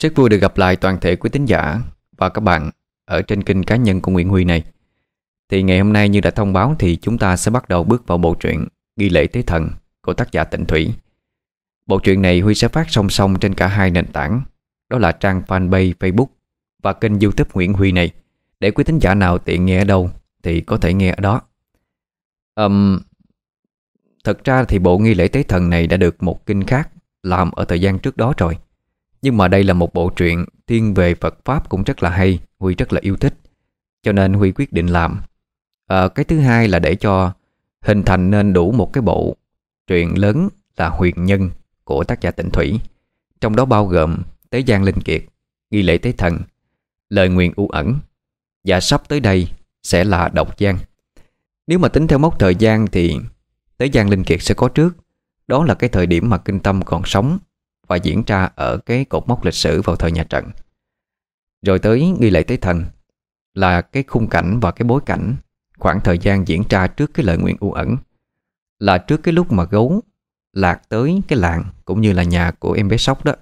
Rất vui được gặp lại toàn thể quý tín giả và các bạn ở trên kênh cá nhân của Nguyễn Huy này. Thì ngày hôm nay như đã thông báo thì chúng ta sẽ bắt đầu bước vào bộ truyện Ghi lễ Tế Thần của tác giả Tịnh Thủy. Bộ truyện này Huy sẽ phát song song trên cả hai nền tảng, đó là trang fanpage Facebook và kênh youtube Nguyễn Huy này. Để quý tín giả nào tiện nghe ở đâu thì có thể nghe ở đó. Um, thật ra thì bộ nghi lễ tế thần này đã được một kinh khác làm ở thời gian trước đó rồi. Nhưng mà đây là một bộ truyện thiên về Phật Pháp cũng rất là hay, Huy rất là yêu thích. Cho nên Huy quyết định làm. À, cái thứ hai là để cho hình thành nên đủ một cái bộ truyện lớn là huyền nhân của tác giả Tịnh Thủy. Trong đó bao gồm Tế Giang Linh Kiệt, Nghi lễ Tế Thần, Lời Nguyện U Ẩn và sắp tới đây sẽ là Độc Giang. Nếu mà tính theo mốc thời gian thì Tế Giang Linh Kiệt sẽ có trước. Đó là cái thời điểm mà Kinh Tâm còn sống và diễn ra ở cái cột mốc lịch sử vào thời nhà trần Rồi tới nghi lễ tế thần là cái khung cảnh và cái bối cảnh khoảng thời gian diễn ra trước cái lời nguyện u ẩn là trước cái lúc mà gấu lạc tới cái làng cũng như là nhà của em bé sóc đó.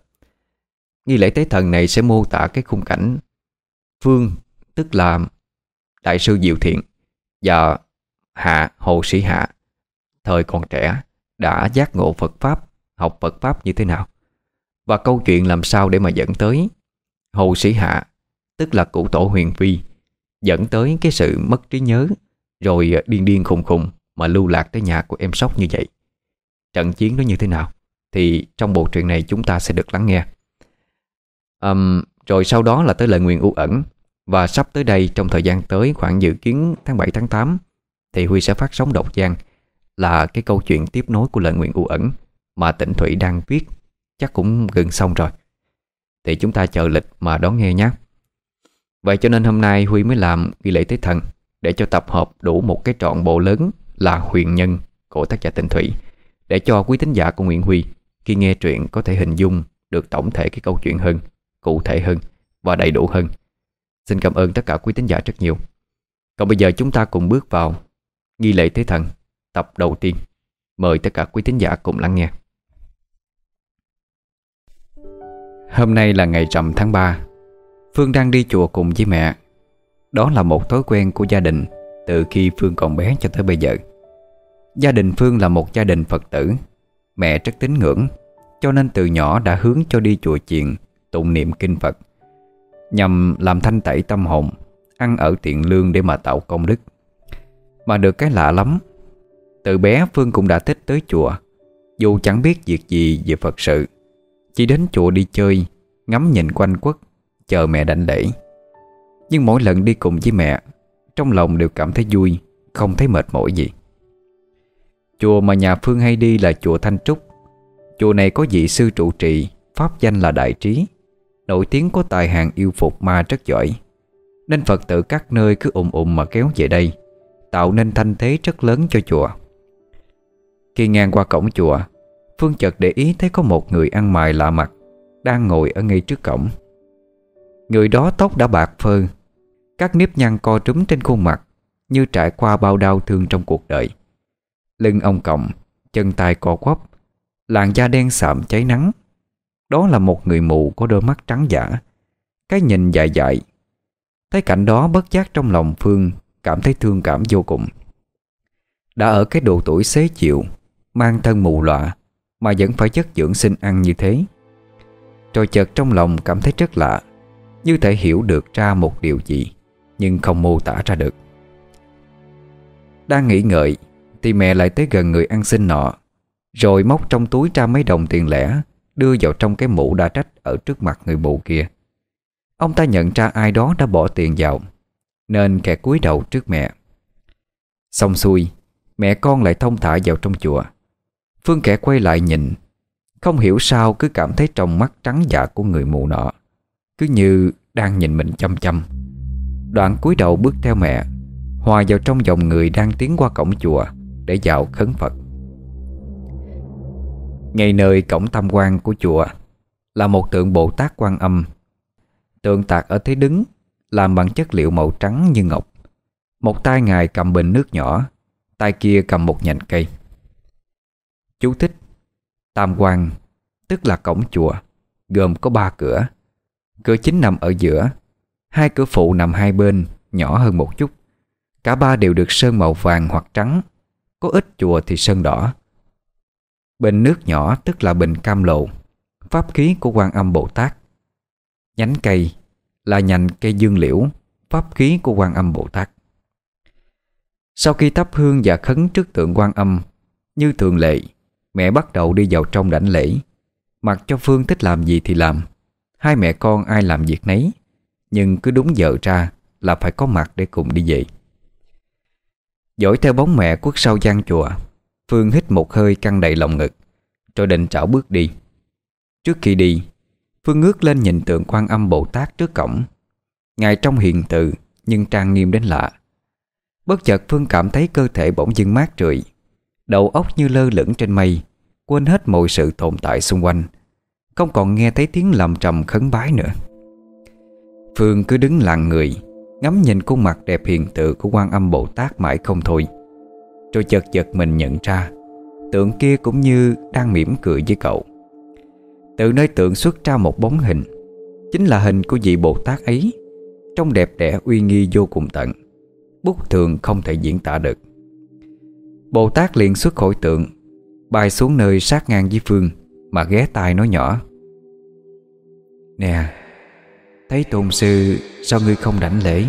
Nghi lễ tế thần này sẽ mô tả cái khung cảnh Phương tức là đại sư Diệu Thiện và Hạ Hồ Sĩ Hạ thời còn trẻ đã giác ngộ Phật Pháp, học Phật Pháp như thế nào. Và câu chuyện làm sao để mà dẫn tới Hồ Sĩ Hạ Tức là cụ tổ huyền vi Dẫn tới cái sự mất trí nhớ Rồi à, điên điên khùng khùng Mà lưu lạc tới nhà của em sóc như vậy. Trận chiến nó như thế nào Thì trong bộ truyện này chúng ta sẽ được lắng nghe. Um, Rồi sau đó là tới lời nguyện u ẩn. Và sắp tới đây trong thời gian tới Khoảng dự kiến tháng 7 tháng 8 Thì Huy sẽ phát sóng độc giang Là cái câu chuyện tiếp nối của lời nguyện u ẩn Mà tỉnh Thủy đang viết. Chắc cũng gần xong rồi. Thì chúng ta chờ lịch mà đón nghe nhé. Vậy cho nên hôm nay Huy mới làm ghi lễ tế thần Để cho tập hợp đủ một cái trọn bộ lớn Là huyền nhân của tác giả Tịnh Thủy. Để cho quý tín giả của Nguyễn Huy Khi nghe truyện có thể hình dung Được tổng thể cái câu chuyện hơn, Cụ thể hơn và đầy đủ hơn. Xin cảm ơn tất cả quý tín giả rất nhiều. Còn bây giờ chúng ta cùng bước vào Nghi lễ thế thần Tập đầu tiên. Mời tất cả quý tín giả cùng lắng nghe. Hôm nay là ngày rằm tháng 3 Phương đang đi chùa cùng với mẹ. Đó là một thói quen của gia đình Từ khi Phương còn bé cho tới bây giờ. Gia đình Phương là một gia đình Phật tử. Mẹ rất tín ngưỡng, Cho nên từ nhỏ đã hướng cho đi chùa chiền, Tụng niệm kinh Phật, Nhằm làm thanh tẩy tâm hồn, Ăn ở tiện lương để mà tạo công đức. Mà được cái lạ lắm, Từ bé Phương cũng đã thích tới chùa, Dù chẳng biết việc gì về Phật sự chỉ đến chùa đi chơi, Ngắm nhìn quanh quất, Chờ mẹ đảnh lễ. Nhưng mỗi lần đi cùng với mẹ, Trong lòng đều cảm thấy vui, Không thấy mệt mỏi gì. Chùa mà nhà Phương hay đi là chùa Thanh Trúc. Chùa này có vị sư trụ trì, Pháp danh là Đại Trí. Nổi tiếng có tài hàng yêu phục ma rất giỏi. Nên Phật tử các nơi cứ ùm ùm mà kéo về đây, Tạo nên thanh thế rất lớn cho chùa. Khi ngang qua cổng chùa Phương chợt để ý thấy có một người ăn mày lạ mặt, Đang ngồi ở ngay trước cổng. Người đó tóc đã bạc phơ, Các nếp nhăn co trúm trên khuôn mặt Như trải qua bao đau thương trong cuộc đời. Lưng ông còng Chân tay co quắp, Làn da đen sạm cháy nắng. Đó là một người mù có đôi mắt trắng giả, Cái nhìn dài dài Thấy cảnh đó bất giác trong lòng Phương Cảm thấy thương cảm vô cùng. Đã ở cái độ tuổi xế chịu Mang thân mù lọa mà vẫn phải chất dưỡng sinh ăn như thế. Rồi chợt trong lòng cảm thấy rất lạ, Như thể hiểu được ra một điều gì, Nhưng không mô tả ra được. Đang nghĩ ngợi, Thì mẹ lại tới gần người ăn xin nọ, Rồi móc trong túi ra mấy đồng tiền lẻ, Đưa vào trong cái mũ đã trách Ở trước mặt người mụ kia. Ông ta nhận ra ai đó đã bỏ tiền vào, Nên kẻ cúi đầu trước mẹ. Xong xuôi, Mẹ con lại thông thả vào trong chùa. Phương kẻ quay lại nhìn, Không hiểu sao cứ cảm thấy trong mắt trắng dạ của người mù nọ, Cứ như đang nhìn mình chăm chăm. Đoạn cúi đầu bước theo mẹ, Hòa vào trong dòng người đang tiến qua cổng chùa Để vào khấn Phật. Ngay nơi cổng tam quan của chùa Là một tượng Bồ Tát quan âm. Tượng tạc ở thế đứng, Làm bằng chất liệu màu trắng như ngọc. Một tay ngài cầm bình nước nhỏ, Tay kia cầm một nhành cây. Chú thích. Tam quan, Tức là cổng chùa, Gồm có ba cửa. Cửa chính nằm ở giữa, Hai cửa phụ nằm hai bên, Nhỏ hơn một chút. Cả ba đều được sơn màu vàng hoặc trắng, Có ít chùa thì sơn đỏ. Bình nước nhỏ, tức là bình cam lộ, Pháp khí của quan âm Bồ Tát. Nhánh cây là nhành cây dương liễu, Pháp khí của quan âm Bồ Tát. Sau khi thắp hương và khấn trước tượng quan âm, Như thường lệ Mẹ bắt đầu đi vào trong đảnh lễ. Mặc cho Phương thích làm gì thì làm. Hai mẹ con ai làm việc nấy. Nhưng cứ đúng giờ ra Là phải có mặt để cùng đi về. Dõi theo bóng mẹ quất sau gian chùa, Phương hít một hơi căng đầy lòng ngực, Rồi định trảo bước đi. Trước khi đi, Phương ngước lên nhìn tượng quan âm Bồ Tát trước cổng. Ngài trong hiền từ, Nhưng trang nghiêm đến lạ. Bất chợt Phương cảm thấy cơ thể bỗng dưng mát rượi, Đầu óc như lơ lửng trên mây. Quên hết mọi sự tồn tại xung quanh. Không còn nghe thấy tiếng lầm trầm khấn bái nữa. Phương cứ đứng lặng người, Ngắm nhìn khuôn mặt đẹp hiền tự của quan âm Bồ Tát mãi không thôi. Rồi chợt chợt mình nhận ra, Tượng kia cũng như đang mỉm cười với cậu. Từ nơi tượng xuất ra một bóng hình, Chính là hình của vị Bồ Tát ấy, Trông đẹp đẽ, uy nghi vô cùng tận Bút thường không thể diễn tả được. Bồ Tát liền xuất khỏi tượng Bay xuống nơi sát ngang với Phương Mà ghé tai nói nhỏ. Nè, Thấy tôn sư, Sao ngươi không đảnh lễ?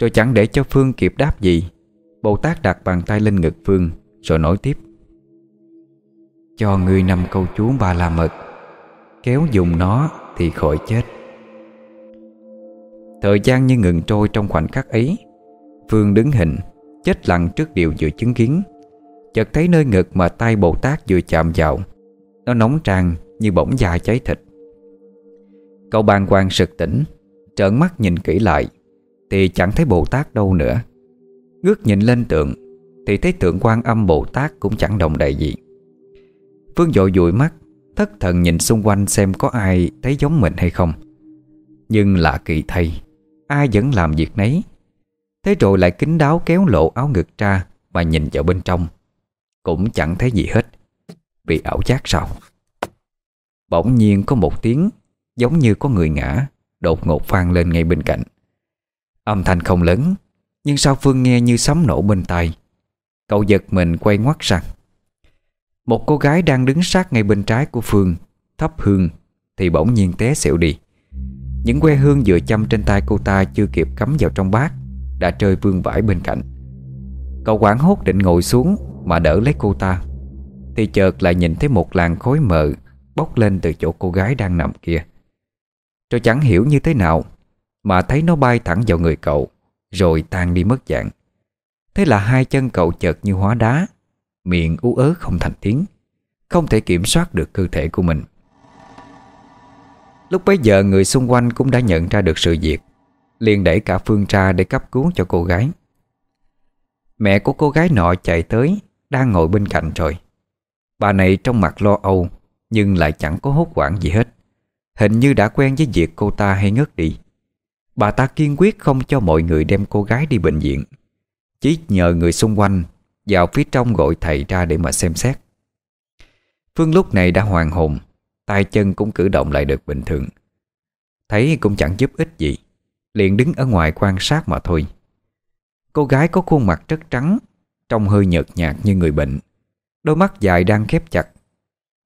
Rồi chẳng để cho Phương kịp đáp gì. Bồ Tát đặt bàn tay lên ngực Phương Rồi nói tiếp. Cho ngươi nằm câu chú ba la mật, Kéo dùng nó Thì khỏi chết. Thời gian như ngừng trôi trong khoảnh khắc ấy, Phương đứng hình, Chết lặng trước điều vừa chứng kiến. Chợt thấy nơi ngực mà tay Bồ Tát vừa chạm vào. Nó nóng tràn như bỗng da cháy thịt. Cậu bàng hoàng sực tỉnh, Trợn mắt nhìn kỹ lại, Thì chẳng thấy Bồ Tát đâu nữa. Ngước nhìn lên tượng, Thì thấy tượng quan âm Bồ Tát cũng chẳng đồng đầy gì. Phương dội dụi mắt, Thất thần nhìn xung quanh xem có ai thấy giống mình hay không. Nhưng lạ kỳ thay, Ai vẫn làm việc nấy. Thế rồi lại kính đáo kéo lộ áo ngực ra Mà nhìn vào bên trong. Cũng chẳng thấy gì hết. Bị ảo giác sao? Bỗng nhiên có một tiếng Giống như có người ngã, Đột ngột vang lên ngay bên cạnh. Âm thanh không lớn, Nhưng sao Phương nghe như sấm nổ bên tai. Cậu giật mình quay ngoắt sang. Một cô gái đang đứng sát ngay bên trái của Phương Thắp hương, Thì bỗng nhiên té xỉu đi. Những que hương vừa chăm trên tay cô ta Chưa kịp cắm vào trong bát, Đã rơi vương vãi bên cạnh. Cậu quảng hốt định ngồi xuống mà đỡ lấy cô ta. Thì chợt lại nhìn thấy một làn khối mờ Bốc lên từ chỗ cô gái đang nằm kia. Rồi chẳng hiểu như thế nào Mà thấy nó bay thẳng vào người cậu, Rồi tan đi mất dạng. Thế là hai chân cậu chợt như hóa đá, Miệng ú ớ không thành tiếng, Không thể kiểm soát được cơ thể của mình. Lúc bấy giờ người xung quanh cũng đã nhận ra được sự việc, liền đẩy cả Phương ra để cấp cứu cho cô gái. Mẹ của cô gái nọ chạy tới đang ngồi bên cạnh rồi Bà này trong mặt lo âu, Nhưng lại chẳng có hốt hoảng gì hết. Hình như đã quen với việc cô ta hay ngất đi. Bà ta kiên quyết không cho mọi người đem cô gái đi bệnh viện. Chỉ nhờ người xung quanh Vào phía trong gọi thầy ra để mà xem xét. Phương lúc này đã hoàn hồn, tay chân cũng cử động lại được bình thường. Thấy cũng chẳng giúp ích gì, Liền đứng ở ngoài quan sát mà thôi. Cô gái có khuôn mặt rất trắng Trông hơi nhợt nhạt như người bệnh. Đôi mắt dài đang khép chặt.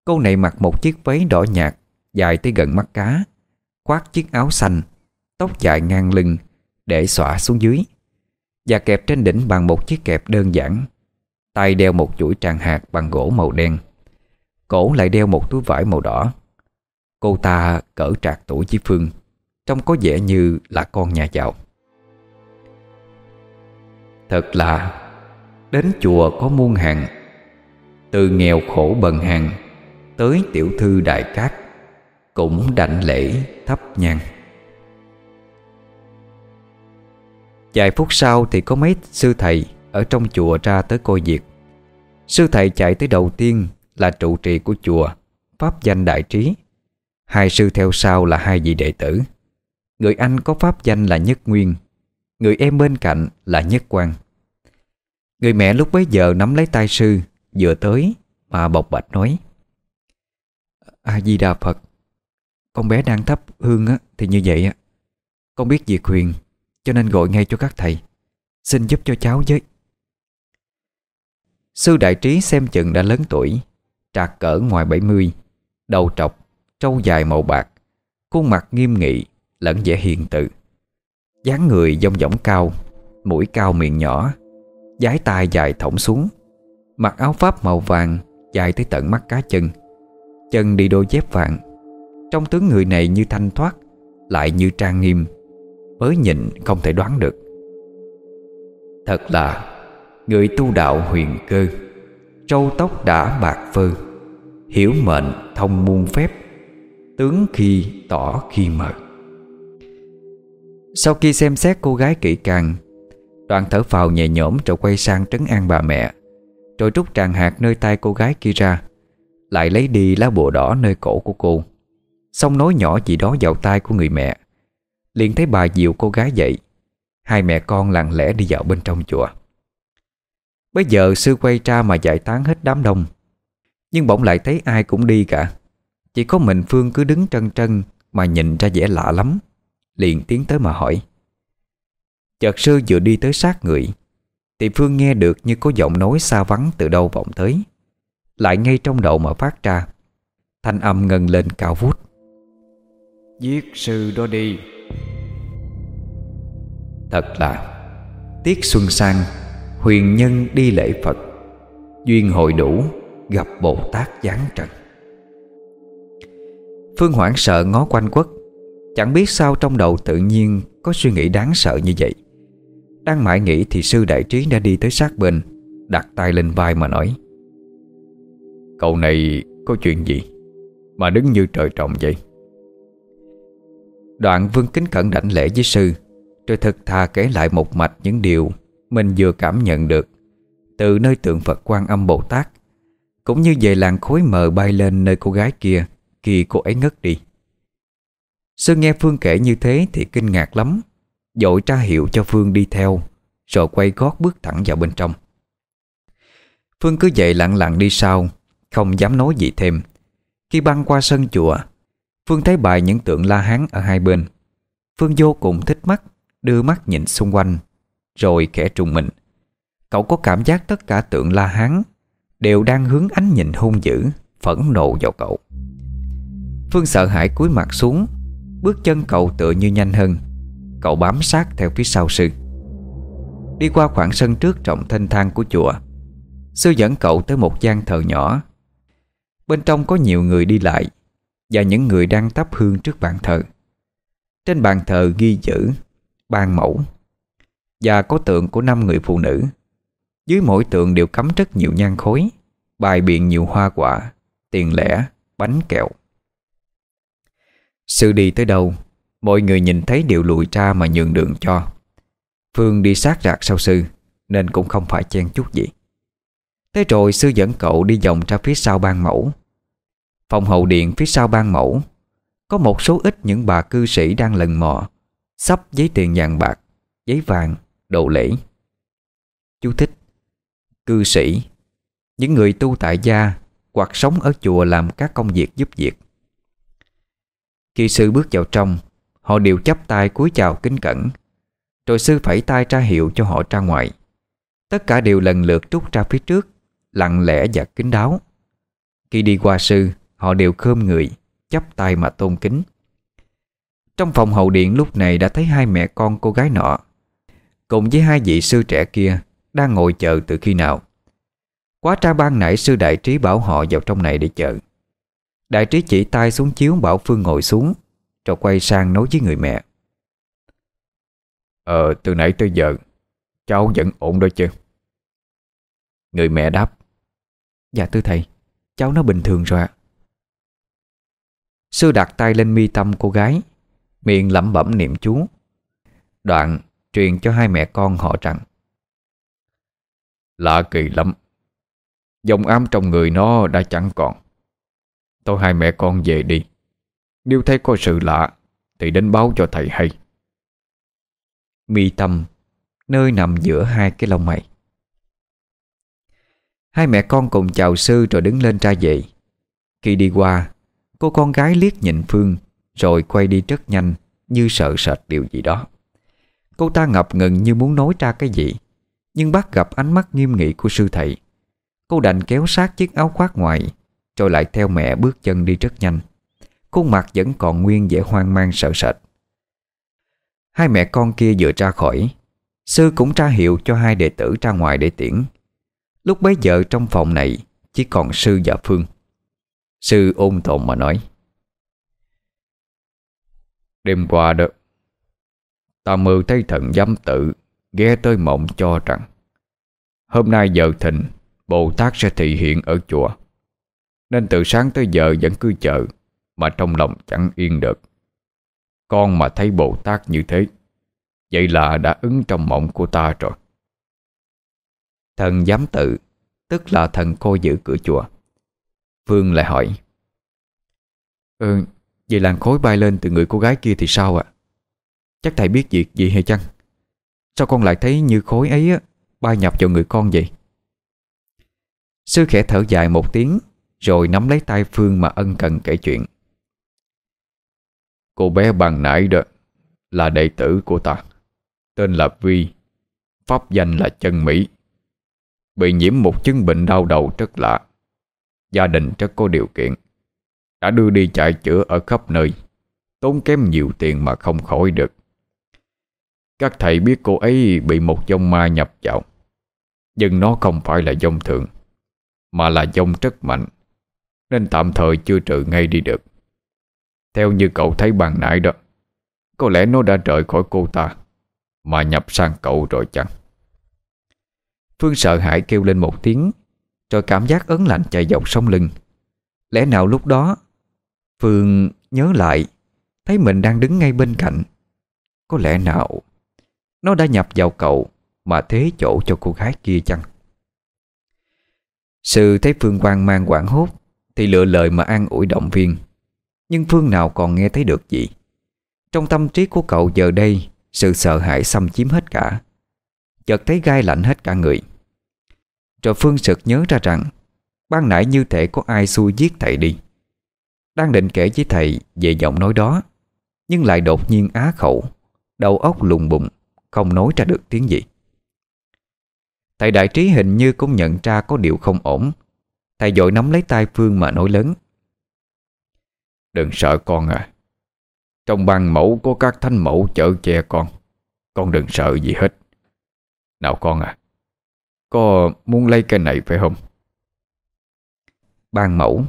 Cô này mặc một chiếc váy đỏ nhạt, Dài tới gần mắt cá, Khoác chiếc áo xanh, Tóc dài ngang lưng Để xõa xuống dưới, Và kẹp trên đỉnh bằng một chiếc kẹp đơn giản. Tay đeo một chuỗi tràng hạt bằng gỗ màu đen, Cổ lại đeo một túi vải màu đỏ. Cô ta cỡ trạc tuổi chí Phương, Trông có vẻ như là con nhà giàu. Thật là Đến chùa có muôn hàng, Từ nghèo khổ bần hàng Tới tiểu thư đại cát Cũng đảnh lễ thấp nhang. Vài phút sau thì có mấy sư thầy Ở trong chùa ra tới coi việc. Sư thầy chạy tới đầu tiên Là trụ trì của chùa, Pháp danh đại trí. Hai sư theo sau là hai vị đệ tử. Người anh có pháp danh là Nhất Nguyên, Người em bên cạnh là Nhất Quang. Người mẹ lúc bấy giờ nắm lấy tay sư Vừa tới mà bộc bạch nói A-di-đà Phật Con bé đang thắp hương á, thì như vậy á. Con biết việc huyền Cho nên gọi ngay cho các thầy. Xin giúp cho cháu với. Sư đại trí xem chừng đã lớn tuổi Trạc cỡ ngoài 70 Đầu trọc, trâu dài màu bạc Khuôn mặt nghiêm nghị Lẫn vẻ hiền từ. Dáng người dông dỏng cao Mũi cao miệng nhỏ Giái tai dài thõng xuống. Mặc áo pháp màu vàng Dài tới tận mắt cá chân. Chân đi đôi dép vàng. Trong tướng người này như thanh thoát, Lại như trang nghiêm. Mới nhìn không thể đoán được. Thật là Người tu đạo huyền cơ, Trâu tóc đã bạc phơ, Hiểu mệnh thông muôn phép, Tướng khi tỏ khi mờ. Sau khi xem xét cô gái kỹ càng Đoàn thở phào nhẹ nhõm rồi quay sang trấn an bà mẹ. Rồi rút tràng hạt nơi tay cô gái kia ra, Lại lấy đi lá bùa đỏ nơi cổ của cô. Xong nói nhỏ gì đó vào tay của người mẹ. Liền thấy bà dịu cô gái dậy. Hai mẹ con lặng lẽ đi vào bên trong chùa. Bây giờ sư quay ra mà giải tán hết đám đông. Nhưng bỗng lại thấy ai cũng đi cả. Chỉ có mình Phương cứ đứng trân trân Mà nhìn ra vẻ lạ lắm. Liền tiến tới mà hỏi. Chợt sư vừa đi tới sát người Thì Phương nghe được như có giọng nói xa vắng từ đâu vọng tới. Lại ngay trong đầu mà phát ra Thanh âm ngân lên cao vút. Giết sư đó đi. Thật là Tiết xuân sang Huyền nhân đi lễ Phật Duyên hội đủ Gặp Bồ Tát giáng trần. Phương hoảng sợ ngó quanh quất Chẳng biết sao trong đầu tự nhiên Có suy nghĩ đáng sợ như vậy đang mãi nghĩ thì sư đại trí đã đi tới sát bên, Đặt tay lên vai mà nói. Cậu này có chuyện gì Mà đứng như trời trồng vậy? Đoạn vương kính cẩn đảnh lễ với sư, Rồi thật thà kể lại một mạch những điều Mình vừa cảm nhận được Từ nơi tượng Phật quan âm Bồ Tát, Cũng như về làng khối mờ bay lên nơi cô gái kia, Khi cô ấy ngất đi. Sư nghe Phương kể như thế thì kinh ngạc lắm. Dội tra hiệu cho Phương đi theo, Rồi quay gót bước thẳng vào bên trong. Phương cứ vậy lặng lặng đi sau, Không dám nói gì thêm. Khi băng qua sân chùa, Phương thấy bài những tượng la hán ở hai bên. Phương vô cùng thích mắt, Đưa mắt nhìn xung quanh, Rồi khẽ trùng mình. Cậu có cảm giác tất cả tượng la hán Đều đang hướng ánh nhìn hung dữ, Phẫn nộ vào cậu. Phương sợ hãi cúi mặt xuống, Bước chân cậu tựa như nhanh hơn. Cậu bám sát theo phía sau sư. Đi qua khoảng sân trước trọng thanh thang của chùa Sư dẫn cậu tới một gian thờ nhỏ. Bên trong có nhiều người đi lại Và những người đang thắp hương trước bàn thờ. Trên bàn thờ ghi chữ Ban mẫu Và có tượng của năm người phụ nữ. Dưới mỗi tượng đều cắm rất nhiều nhang khối Bài biện nhiều hoa quả Tiền lẻ, bánh kẹo. Sư đi tới đâu? Mọi người nhìn thấy đều lùi ra mà nhường đường cho. Phương đi sát rạc sau sư Nên cũng không phải chen chút gì. Thế rồi sư dẫn cậu đi vòng ra phía sau ban mẫu. Phòng hậu điện phía sau ban mẫu Có một số ít những bà cư sĩ đang lần mò Sắp giấy tiền vàng bạc Giấy vàng, đồ lễ. Chú thích Cư sĩ Những người tu tại gia Hoặc sống ở chùa làm các công việc giúp việc. Khi sư bước vào trong Họ đều chắp tay cúi chào kính cẩn. Rồi sư phẩy tay ra hiệu cho họ ra ngoài. Tất cả đều lần lượt rút ra phía trước, Lặng lẽ và kính đáo. Khi đi qua sư, Họ đều khơm người, chắp tay mà tôn kính. Trong phòng hậu điện lúc này đã thấy hai mẹ con cô gái nọ, Cùng với hai vị sư trẻ kia Đang ngồi chờ từ khi nào. Quá tra ban nãy sư đại trí bảo họ vào trong này để chờ. Đại trí chỉ tay xuống chiếu bảo Phương ngồi xuống. Rồi quay sang nói với người mẹ. Ờ từ nãy tới giờ, Cháu vẫn ổn đó chứ. Người mẹ đáp Dạ thưa thầy, Cháu nó bình thường rồi ạ. Sư đặt tay lên mi tâm cô gái, Miệng lẩm bẩm niệm chú. Đoạn truyền cho hai mẹ con họ rằng, Lạ kỳ lắm, Dòng ám trong người nó đã chẳng còn. Tôi hai mẹ con về đi. Nếu thấy có sự lạ, Thì đến báo cho thầy hay. Mi tâm, Nơi nằm giữa hai cái lông mày. Hai mẹ con cùng chào sư rồi đứng lên ra dậy Khi đi qua, Cô con gái liếc nhìn Phương, Rồi quay đi rất nhanh, Như sợ sệt điều gì đó. Cô ta ngập ngừng như muốn nói ra cái gì, Nhưng bắt gặp ánh mắt nghiêm nghị của sư thầy. Cô đành kéo sát chiếc áo khoác ngoài, Rồi lại theo mẹ bước chân đi rất nhanh. Khuôn mặt vẫn còn nguyên vẻ hoang mang sợ sệt. Hai mẹ con kia vừa ra khỏi, Sư cũng tra hiệu cho hai đệ tử ra ngoài để tiễn. Lúc bấy giờ trong phòng này Chỉ còn sư và Phương. Sư ôn tồn mà nói, Đêm qua đó, Ta mơ thấy thần giám tự Ghé tới mộng cho rằng, Hôm nay giờ thịnh Bồ Tát sẽ thị hiện ở chùa, Nên từ sáng tới giờ vẫn cứ chờ. Mà trong lòng chẳng yên được. Con mà thấy Bồ Tát như thế Vậy là đã ứng trong mộng của ta rồi. Thần giám tự Tức là thần cô giữ cửa chùa. Phương lại hỏi Ừ Vậy làn khối bay lên từ người cô gái kia thì sao ạ? Chắc thầy biết việc gì hay chăng? Sao con lại thấy như khối ấy á, Bay nhập vào người con vậy? Sư khẽ thở dài một tiếng Rồi nắm lấy tay Phương mà ân cần kể chuyện. Cô bé bằng nãy đó Là đệ tử của ta. Tên là Vi. Pháp danh là Chân Mỹ. Bị nhiễm một chứng bệnh đau đầu rất lạ. Gia đình rất có điều kiện. Đã đưa đi chạy chữa ở khắp nơi. Tốn kém nhiều tiền mà không khỏi được. Các thầy biết cô ấy bị một dông ma nhập vào. Nhưng nó không phải là dông thường, Mà là dông rất mạnh, Nên tạm thời chưa trừ ngay đi được. Theo như cậu thấy bàn nãy đó, Có lẽ nó đã rời khỏi cô ta, Mà nhập sang cậu rồi chẳng? Phương sợ hãi kêu lên một tiếng, Rồi cảm giác ớn lạnh chạy dọc sông lưng. Lẽ nào lúc đó, Phương nhớ lại, Thấy mình đang đứng ngay bên cạnh. Có lẽ nào, Nó đã nhập vào cậu Mà thế chỗ cho cô gái kia chăng? Sư thấy Phương quan mang quảng hốt, Thì lựa lời mà an ủi động viên. Nhưng Phương nào còn nghe thấy được gì? Trong tâm trí của cậu giờ đây, Sự sợ hãi xâm chiếm hết cả. Chợt thấy gai lạnh hết cả người. Rồi Phương sực nhớ ra rằng, Ban nãy như thể có ai xui giết thầy đi. Đang định kể với thầy về giọng nói đó, Nhưng lại đột nhiên á khẩu, Đầu óc lùng bụng Không nói ra được tiếng gì. Thầy đại trí hình như cũng nhận ra có điều không ổn. Thầy dội nắm lấy tay Phương mà nói lớn Đừng sợ con à Trong ban mẫu có các thanh mẫu chở che con. Con đừng sợ gì hết. Nào con à Có muốn lấy cái này phải không? Ban mẫu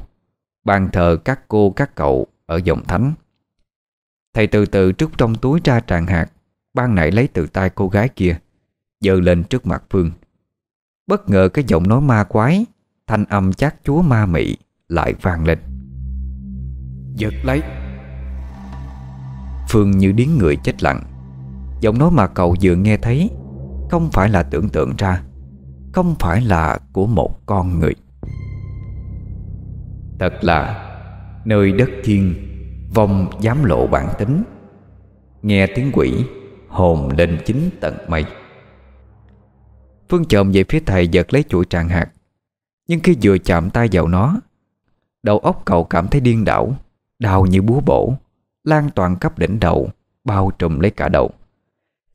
Ban thờ các cô, các cậu Ở dòng thánh. Thầy từ từ trút trong túi ra tràng hạt. Ban nãy lấy từ tay cô gái kia Dơ lên trước mặt Phương. Bất ngờ cái giọng nói ma quái, Thanh âm chát chúa ma mị Lại vang lên. Giật lấy. Phương như điến người chết lặng. Giọng nói mà cậu vừa nghe thấy Không phải là tưởng tượng ra, Không phải là của một con người. Thật là Nơi đất thiên Vong dám lộ bản tính. Nghe tiếng quỷ, Hồn lên chính tận mây. Phương chồm về phía thầy giật lấy chuỗi tràng hạt. Nhưng khi vừa chạm tay vào nó, Đầu óc cậu cảm thấy điên đảo. Đau như búa bổ, Lan toàn khắp đỉnh đầu, Bao trùm lấy cả đầu.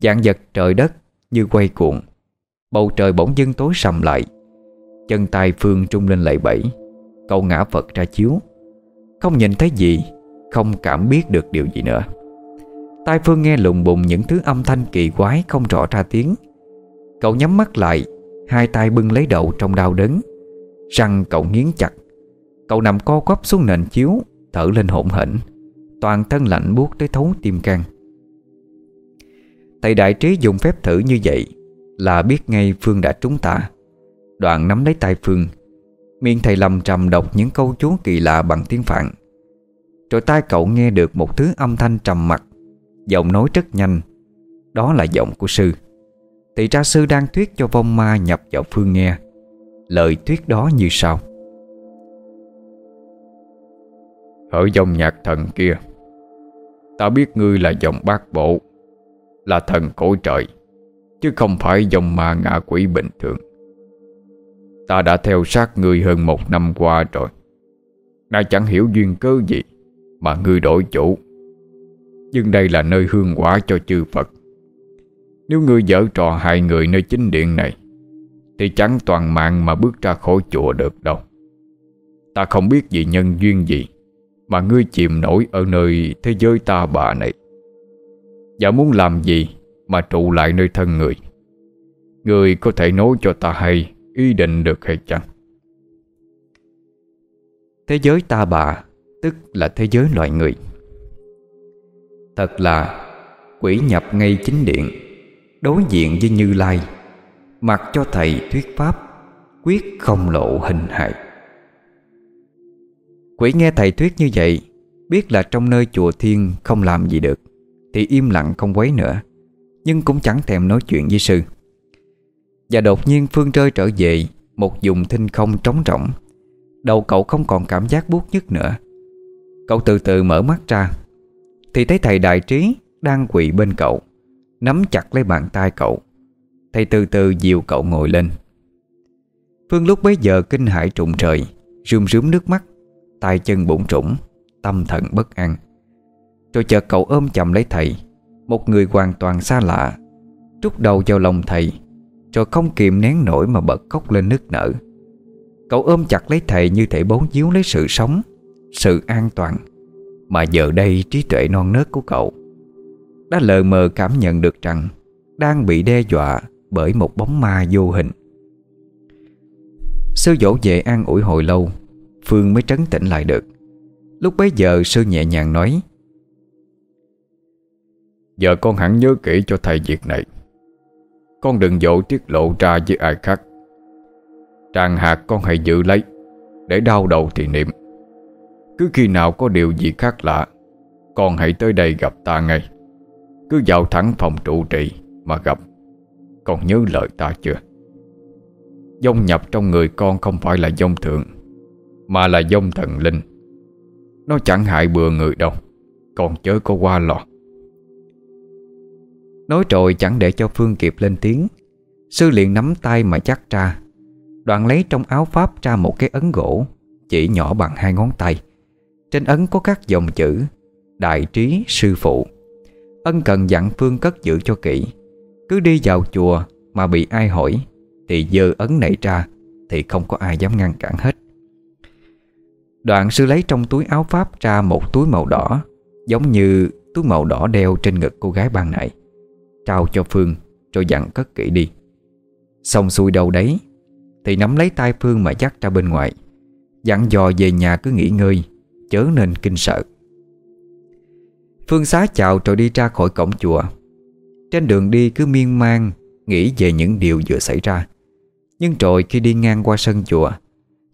Dạng vật trời đất như quay cuộn Bầu trời bỗng dưng tối sầm lại. Chân tay Phương trung lên lệ bẫy, Cậu ngã vật ra chiếu. Không nhìn thấy gì, Không cảm biết được điều gì nữa. Tai Phương nghe lùng bùng những thứ âm thanh kỳ quái Không rõ ra tiếng. Cậu nhắm mắt lại, Hai tay bưng lấy đầu trong đau đớn. Răng cậu nghiến chặt, Cậu nằm co quắp xuống nền chiếu Thở lên hỗn hển. Toàn thân lạnh buốt tới thấu tim can Thầy đại trí dùng phép thử như vậy Là biết ngay Phương đã trúng tà. Đoạn nắm lấy tay Phương, Miệng thầy lầm trầm đọc những câu chú kỳ lạ bằng tiếng Phạn. Rồi tai cậu nghe được một thứ âm thanh trầm mặc, Giọng nói rất nhanh. Đó là giọng của sư. Thì ra sư đang thuyết cho vong ma nhập vào Phương nghe. Lời thuyết đó như sau. Ở dòng nhạc thần kia. Ta biết ngươi là dòng bát bộ Là thần cổ trời, Chứ không phải dòng ma ngạ quỷ bình thường. Ta đã theo sát ngươi hơn một năm qua rồi. Nay chẳng hiểu duyên cớ gì Mà ngươi đổi chủ. Nhưng đây là nơi hương quả cho chư Phật. Nếu ngươi dở trò hại người nơi chính điện này, Thì chẳng toàn mạng mà bước ra khỏi chùa được đâu. Ta không biết vì nhân duyên gì mà ngươi chìm nổi ở nơi thế giới ta bà này. Và muốn làm gì Mà trụ lại nơi thân người? Ngươi có thể nói cho ta hay, Ý định được hay chăng? Thế giới ta bà, Tức là thế giới loài người. Thật là Quỷ nhập ngay chính điện, Đối diện với Như Lai, Mặc cho thầy thuyết pháp, Quyết không lộ hình hại Quỷ nghe thầy thuyết như vậy, Biết là trong nơi chùa thiên không làm gì được, Thì im lặng không quấy nữa, Nhưng cũng chẳng thèm nói chuyện với sư. Và đột nhiên Phương rơi trở về, Một vùng thinh không trống rỗng. Đầu cậu không còn cảm giác buốt nhức nữa. Cậu từ từ mở mắt ra, Thì thấy thầy đại trí Đang quỳ bên cậu, Nắm chặt lấy bàn tay cậu. Thầy từ từ dìu cậu ngồi lên. Phương lúc bấy giờ kinh hãi trụng trời, Rùm rướm nước mắt tay chân bụng trũng, Tâm thần bất an. Rồi chợt cậu ôm chầm lấy thầy, Một người hoàn toàn xa lạ, Trút đầu vào lòng thầy, Rồi không kìm nén nổi mà bật khóc lên nức nở. Cậu ôm chặt lấy thầy như thể bốn díu lấy sự sống, Sự an toàn, Mà giờ đây trí tuệ non nớt của cậu Đã lờ mờ cảm nhận được rằng Đang bị đe dọa Bởi một bóng ma vô hình. Sư dỗ về an ủi hồi lâu Phương mới trấn tĩnh lại được. Lúc bấy giờ, sư nhẹ nhàng nói, Giờ con hẳn nhớ kỹ cho thầy việc này. Con đừng dỗ tiết lộ ra với ai khác. Tràng hạt con hãy giữ lấy, Để đau đầu thì niệm. Cứ khi nào có điều gì khác lạ, Con hãy tới đây gặp ta ngay. Cứ vào thẳng phòng trụ trì Mà gặp. Con nhớ lời ta chưa? Dông nhập trong người con không phải là dông thượng. Mà là dông thần linh. Nó chẳng hại bừa người đâu, Còn chớ có qua lọt Nói rồi chẳng để cho Phương kịp lên tiếng. Sư liền nắm tay mà chắc ra, Đoạn lấy trong áo pháp ra một cái ấn gỗ, Chỉ nhỏ bằng hai ngón tay. Trên ấn có các dòng chữ, Đại trí sư phụ. Ân cần dặn Phương cất giữ cho kỹ. Cứ đi vào chùa mà bị ai hỏi, Thì dơ ấn này ra, Thì không có ai dám ngăn cản hết. Đoạn sư lấy trong túi áo pháp ra một túi màu đỏ, Giống như túi màu đỏ đeo trên ngực cô gái ban nãy. Trao cho Phương, Rồi dặn cất kỹ đi. Xong xuôi đâu đấy, thì nắm lấy tay Phương mà dắt ra bên ngoài. Dặn dò về nhà cứ nghỉ ngơi, Chớ nên kinh sợ. Phương xá chào rồi đi ra khỏi cổng chùa. Trên đường đi cứ miên man, Nghĩ về những điều vừa xảy ra. Nhưng rồi khi đi ngang qua sân chùa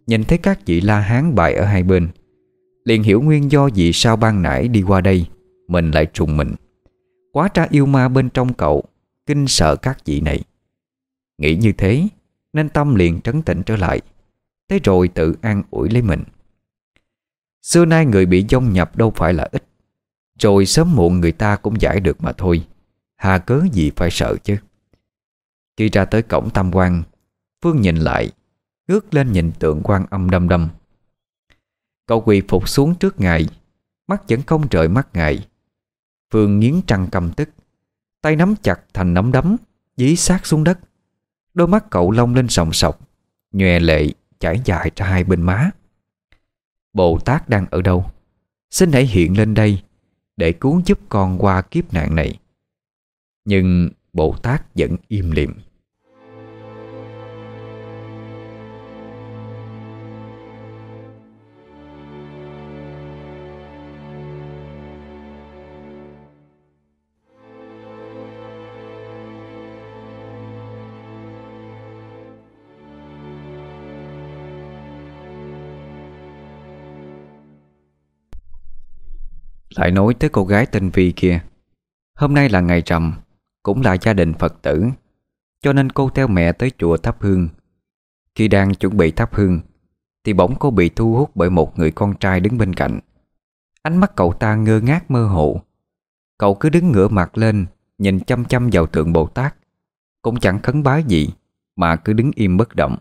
Nhìn thấy các vị la hán bài ở hai bên, Liền hiểu nguyên do vì sao ban nãy đi qua đây, Mình lại trùng mình. Quá tra yêu ma bên trong cậu, Kinh sợ các vị này. Nghĩ như thế, nên tâm liền trấn tĩnh trở lại Thế rồi tự an ủi lấy mình. Xưa nay người bị dông nhập đâu phải là ít, Rồi sớm muộn người ta cũng giải được mà thôi, Hà cớ gì phải sợ chứ? Khi ra tới cổng tam quan, Phương nhìn lại Ngước lên nhìn tượng quan âm đâm đâm Cậu quỳ phục xuống trước ngài, Mắt vẫn không rời mắt ngài. Phương nghiến trăng cầm tức, Tay nắm chặt thành nắm đấm, Dí sát xuống đất. Đôi mắt cậu long lên sòng sọc, Nhòe lệ chảy dài ra hai bên má. Bồ Tát đang ở đâu? Xin hãy hiện lên đây Để cứu giúp con qua kiếp nạn này. Nhưng Bồ Tát vẫn im lìm. Lại nói tới cô gái tên Vi kia. Hôm nay là ngày trầm Cũng là gia đình Phật tử, Cho nên cô theo mẹ tới chùa thắp hương. Khi đang chuẩn bị thắp hương, Thì bỗng cô bị thu hút bởi một người con trai đứng bên cạnh. Ánh mắt cậu ta ngơ ngác mơ hồ. Cậu cứ đứng ngửa mặt lên, Nhìn chăm chăm vào tượng Bồ Tát. Cũng chẳng khấn bái gì, Mà cứ đứng im bất động.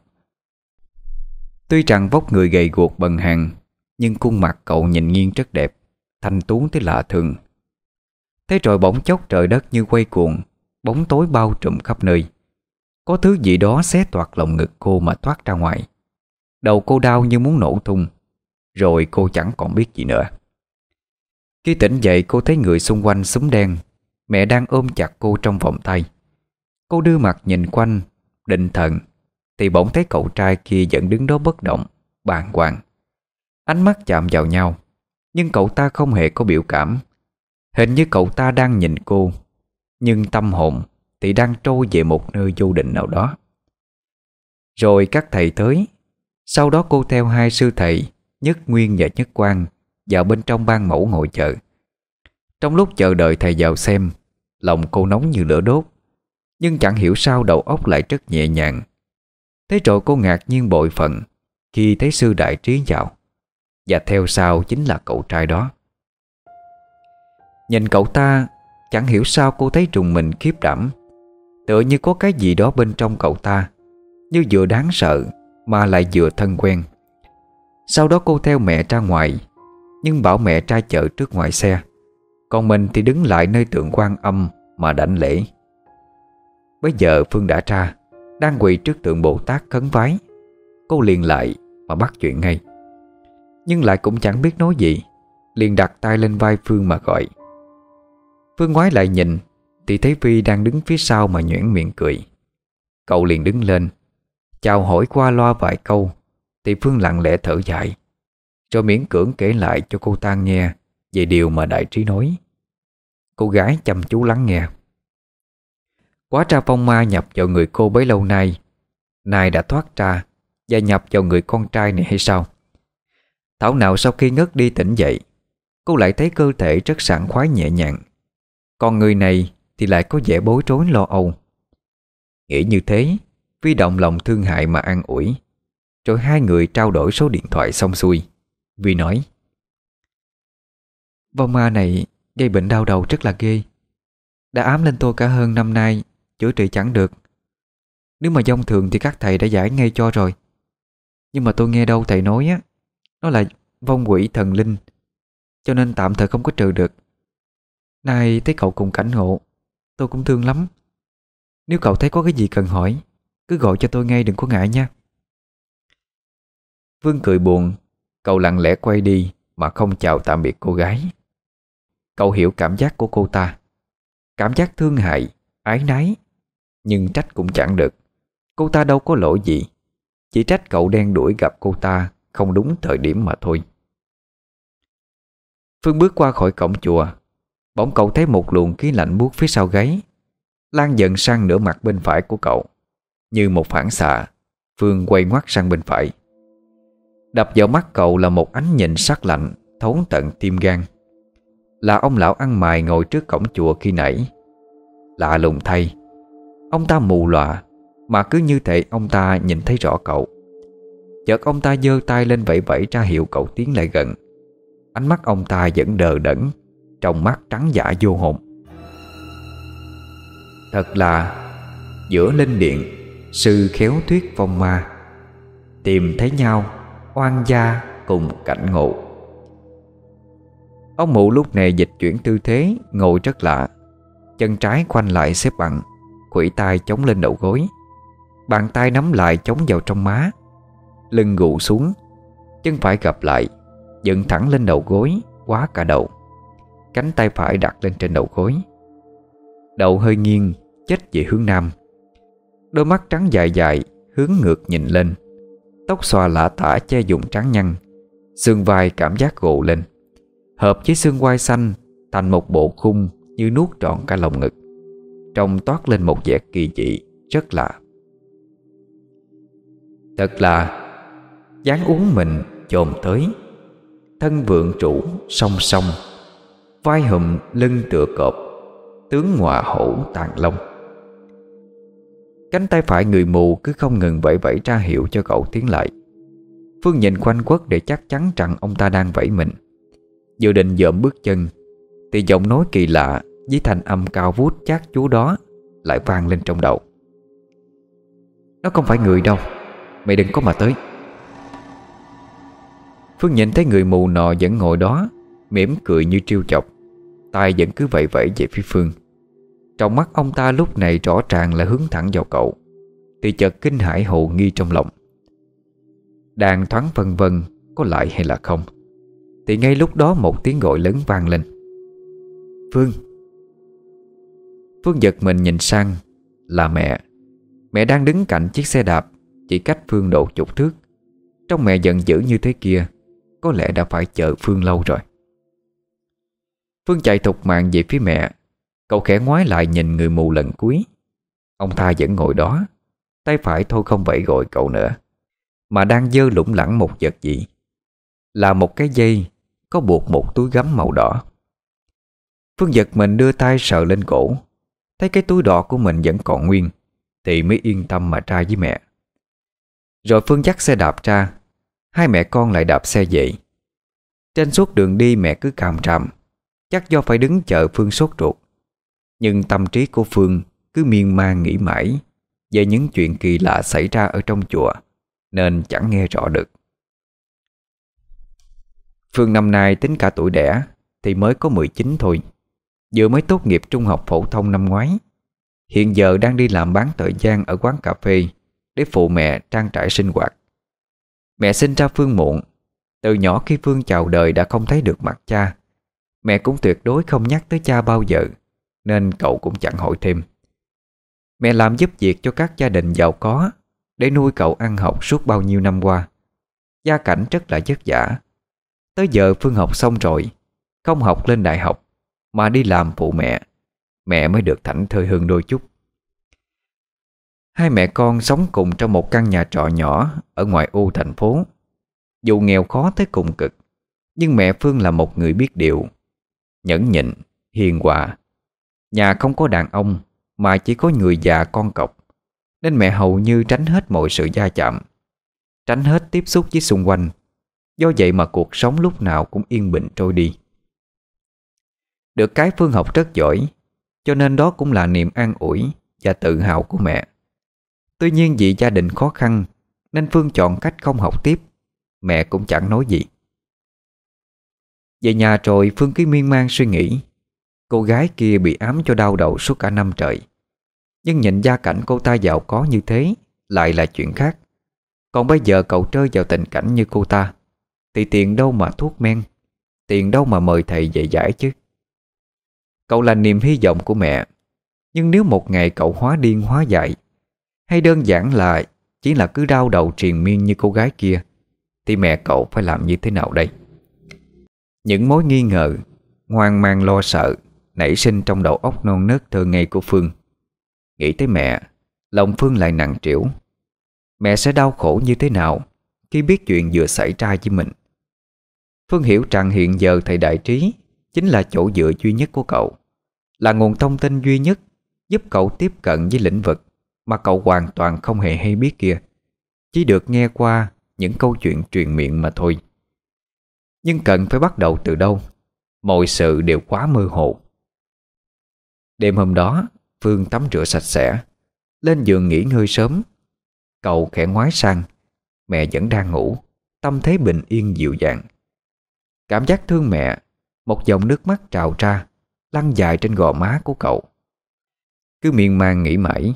Tuy rằng vóc người gầy guộc bần hàng Nhưng khuôn mặt cậu nhìn nghiêng rất đẹp. Thanh tú tới lạ thường. Thế rồi bỗng chốc trời đất như quay cuồng, Bóng tối bao trùm khắp nơi. Có thứ gì đó xé toạc lòng ngực cô mà thoát ra ngoài. Đầu cô đau như muốn nổ tung, Rồi cô chẳng còn biết gì nữa. Khi tỉnh dậy, cô thấy người xung quanh súng đen, Mẹ đang ôm chặt cô trong vòng tay. Cô đưa mặt nhìn quanh, Định thần, Thì bỗng thấy cậu trai kia vẫn đứng đó bất động, Bàng hoàng. Ánh mắt chạm vào nhau. Nhưng cậu ta không hề có biểu cảm. Hình như cậu ta đang nhìn cô, Nhưng tâm hồn Thì đang trôi về một nơi vô định nào đó. Rồi các thầy tới. Sau đó cô theo hai sư thầy, Nhất Nguyên và Nhất Quang, Vào bên trong ban mẫu ngồi chờ. Trong lúc chờ đợi thầy vào xem, Lòng cô nóng như lửa đốt, Nhưng chẳng hiểu sao đầu óc lại rất nhẹ nhàng. Thế rồi cô ngạc nhiên bội phận Khi thấy sư đại trí vào. Và theo sau chính là cậu trai đó. Nhìn cậu ta, Chẳng hiểu sao cô thấy trùng mình khiếp đảm. Tựa như có cái gì đó bên trong cậu ta, Như vừa đáng sợ Mà lại vừa thân quen. Sau đó cô theo mẹ ra ngoài, Nhưng bảo mẹ ra chợ trước ngoài xe. Còn mình thì đứng lại nơi tượng quan âm Mà đảnh lễ. Bây giờ Phương đã ra, Đang quỳ trước tượng Bồ Tát khấn vái. Cô liền lại mà bắt chuyện ngay. Nhưng lại cũng chẳng biết nói gì, Liền đặt tay lên vai Phương mà gọi. Phương ngoái lại nhìn, Thì thấy Phi đang đứng phía sau mà nhuyễn miệng cười. Cậu liền đứng lên, Chào hỏi qua loa vài câu, Thì Phương lặng lẽ thở dài Rồi miễn cưỡng kể lại cho cô ta nghe Về điều mà đại trí nói. Cô gái chăm chú lắng nghe. Quá tra phong ma nhập vào người cô bấy lâu nay Nay đã thoát ra Và nhập vào người con trai này hay sao? Thảo nào sau khi ngất đi tỉnh dậy, Cô lại thấy cơ thể rất sảng khoái nhẹ nhàng. Còn người này thì lại có vẻ bối rối lo âu. Nghĩ như thế Vi động lòng thương hại mà an ủi. Rồi hai người trao đổi số điện thoại xong xuôi. Vi nói, Vong ma này gây bệnh đau đầu rất là ghê. Đã ám lên tôi cả hơn năm nay, Chữa trị chẳng được. Nếu mà dông thường thì các thầy đã giải ngay cho rồi. Nhưng mà tôi nghe đâu thầy nói á nó là vong quỷ thần linh, Cho nên tạm thời không có trừ được. Nay thấy cậu cùng cảnh ngộ, Tôi cũng thương lắm. Nếu cậu thấy có cái gì cần hỏi, Cứ gọi cho tôi ngay đừng có ngại nha. Vương cười buồn, Cậu lặng lẽ quay đi Mà không chào tạm biệt cô gái. Cậu hiểu cảm giác của cô ta, Cảm giác thương hại, Ái nái Nhưng trách cũng chẳng được. Cô ta đâu có lỗi gì, Chỉ trách cậu đen đuổi gặp cô ta không đúng thời điểm mà thôi. Phương bước qua khỏi cổng chùa, Bỗng cậu thấy một luồng khí lạnh buốt phía sau gáy, Lan dần sang nửa mặt bên phải của cậu, Như một phản xạ, Phương quay ngoắt sang bên phải. Đập vào mắt cậu là một ánh nhìn sắc lạnh, Thấu tận tim gan. Là ông lão ăn mài ngồi trước cổng chùa khi nãy. Lạ lùng thay, Ông ta mù lòa, Mà cứ như thể ông ta nhìn thấy rõ cậu. Chợt ông ta giơ tay lên vẫy vẫy ra hiệu cậu tiến lại gần. Ánh mắt ông ta vẫn đờ đẫn, trong mắt trắng giả vô hồn. Thật là Giữa linh điện, Sư khéo thuyết phong ma, Tìm thấy nhau, Oan gia cùng cảnh ngộ. Ông mụ lúc này dịch chuyển tư thế Ngồi rất lạ. Chân trái khoanh lại xếp bằng Quỷ tay chống lên đầu gối. Bàn tay nắm lại chống vào trong má. Lưng gù xuống, Chân phải gặp lại, Dựng thẳng lên đầu gối, Quá cả đầu. Cánh tay phải đặt lên trên đầu gối. Đầu hơi nghiêng, Chết về hướng nam. Đôi mắt trắng dài dài, Hướng ngược nhìn lên. Tóc xòa lả tả che dùng trắng nhăn. Xương vai cảm giác gồ lên. Hợp với xương quai xanh, Thành một bộ khung như nuốt trọn cả lồng ngực. Trông toát lên một vẻ kỳ dị, Rất lạ. Thật là dáng uống mình, chồm tới. Thân vượng trụ, song song. Vai hùm, lưng tựa cọp Tướng ngọa hổ, tàn lông Cánh tay phải người mù cứ không ngừng vẫy vẫy ra hiệu cho cậu tiến lại. Phương nhìn quanh quất để chắc chắn rằng ông ta đang vẫy mình. Dự định dợm bước chân, Thì giọng nói kỳ lạ với thanh âm cao vút chát chú đó Lại vang lên trong đầu. Nó không phải người đâu, Mày đừng có mà tới. Phương nhìn thấy người mù nọ vẫn ngồi đó, mỉm cười như trêu chọc. Tay vẫn cứ vậy vậy về phía Phương. Trong mắt ông ta lúc này rõ ràng là hướng thẳng vào cậu. Thì chợt kinh hãi hồ nghi trong lòng. Đang thoáng vân vân, Có lại hay là không? Thì ngay lúc đó một tiếng gọi lớn vang lên. Phương! Phương giật mình nhìn sang, Là mẹ. Mẹ đang đứng cạnh chiếc xe đạp, Chỉ cách Phương độ chục thước. Trong mẹ giận dữ như thế kia có lẽ đã phải chờ Phương lâu rồi. Phương chạy thục mạng về phía mẹ. Cậu khẽ ngoái lại nhìn người mù lần cuối. Ông ta vẫn ngồi đó. Tay phải thôi không vẫy gọi cậu nữa. Mà đang dơ lủng lẳng một vật gì. Là một cái dây Có buộc một túi gấm màu đỏ. Phương giật mình đưa tay sờ lên cổ. Thấy cái túi đỏ của mình vẫn còn nguyên, Thì mới yên tâm mà ra với mẹ. Rồi Phương dắt xe đạp ra. Hai mẹ con lại đạp xe dậy. Trên suốt đường đi mẹ cứ càm ràm Chắc do phải đứng chờ Phương sốt ruột. Nhưng tâm trí của Phương cứ miên man nghĩ mãi Về những chuyện kỳ lạ xảy ra ở trong chùa, Nên chẳng nghe rõ được. Phương năm nay tính cả tuổi đẻ Thì mới có 19 thôi, Vừa mới tốt nghiệp trung học phổ thông năm ngoái. Hiện giờ đang đi làm bán thời gian ở quán cà phê Để phụ mẹ trang trải sinh hoạt. Mẹ sinh ra Phương muộn. Từ nhỏ khi Phương chào đời đã không thấy được mặt cha. Mẹ cũng tuyệt đối không nhắc tới cha bao giờ, Nên cậu cũng chẳng hỏi thêm. Mẹ làm giúp việc cho các gia đình giàu có, Để nuôi cậu ăn học suốt bao nhiêu năm qua. Gia cảnh rất là vất vả. Tới giờ Phương học xong rồi, Không học lên đại học, Mà đi làm phụ mẹ. Mẹ mới được thảnh thơi hơn đôi chút. Hai mẹ con sống cùng trong một căn nhà trọ nhỏ Ở ngoài ô thành phố. Dù nghèo khó tới cùng cực Nhưng mẹ Phương là một người biết điều Nhẫn nhịn, hiền hòa. Nhà không có đàn ông Mà chỉ có người già con cọc Nên mẹ hầu như tránh hết mọi sự gia chạm Tránh hết tiếp xúc với xung quanh. Do vậy mà cuộc sống lúc nào cũng yên bình trôi đi. Được cái Phương học rất giỏi Cho nên đó cũng là niềm an ủi Và tự hào của mẹ. Tuy nhiên vì gia đình khó khăn, Nên Phương chọn cách không học tiếp. Mẹ cũng chẳng nói gì. Về nhà rồi Phương cứ miên man suy nghĩ. Cô gái kia bị ám cho đau đầu suốt cả năm trời. Nhưng nhìn gia cảnh cô ta giàu có như thế, Lại là chuyện khác. Còn bây giờ cậu rơi vào tình cảnh như cô ta, Thì tiền đâu mà thuốc men? Tiền đâu mà mời thầy dạy giải chứ? Cậu là niềm hy vọng của mẹ. Nhưng nếu một ngày cậu hóa điên hóa dại hay đơn giản là Chỉ là cứ đau đầu triền miên như cô gái kia, Thì mẹ cậu phải làm như thế nào đây? Những mối nghi ngờ, Hoang mang lo sợ Nảy sinh trong đầu óc non nớt thơ ngây của Phương. Nghĩ tới mẹ, Lòng Phương lại nặng trĩu. Mẹ sẽ đau khổ như thế nào Khi biết chuyện vừa xảy ra với mình? Phương hiểu rằng hiện giờ thầy đại trí Chính là chỗ dựa duy nhất của cậu, Là nguồn thông tin duy nhất Giúp cậu tiếp cận với lĩnh vực mà cậu hoàn toàn không hề hay biết kia. Chỉ được nghe qua Những câu chuyện truyền miệng mà thôi. Nhưng cần phải bắt đầu từ đâu? Mọi sự đều quá mơ hồ. Đêm hôm đó, Phương tắm rửa sạch sẽ, Lên giường nghỉ ngơi sớm. Cậu khẽ ngoái sang, Mẹ vẫn đang ngủ, Tâm thế bình yên dịu dàng. Cảm giác thương mẹ, Một dòng nước mắt trào ra, Lăn dài trên gò má của cậu. Cứ miên man nghĩ mãi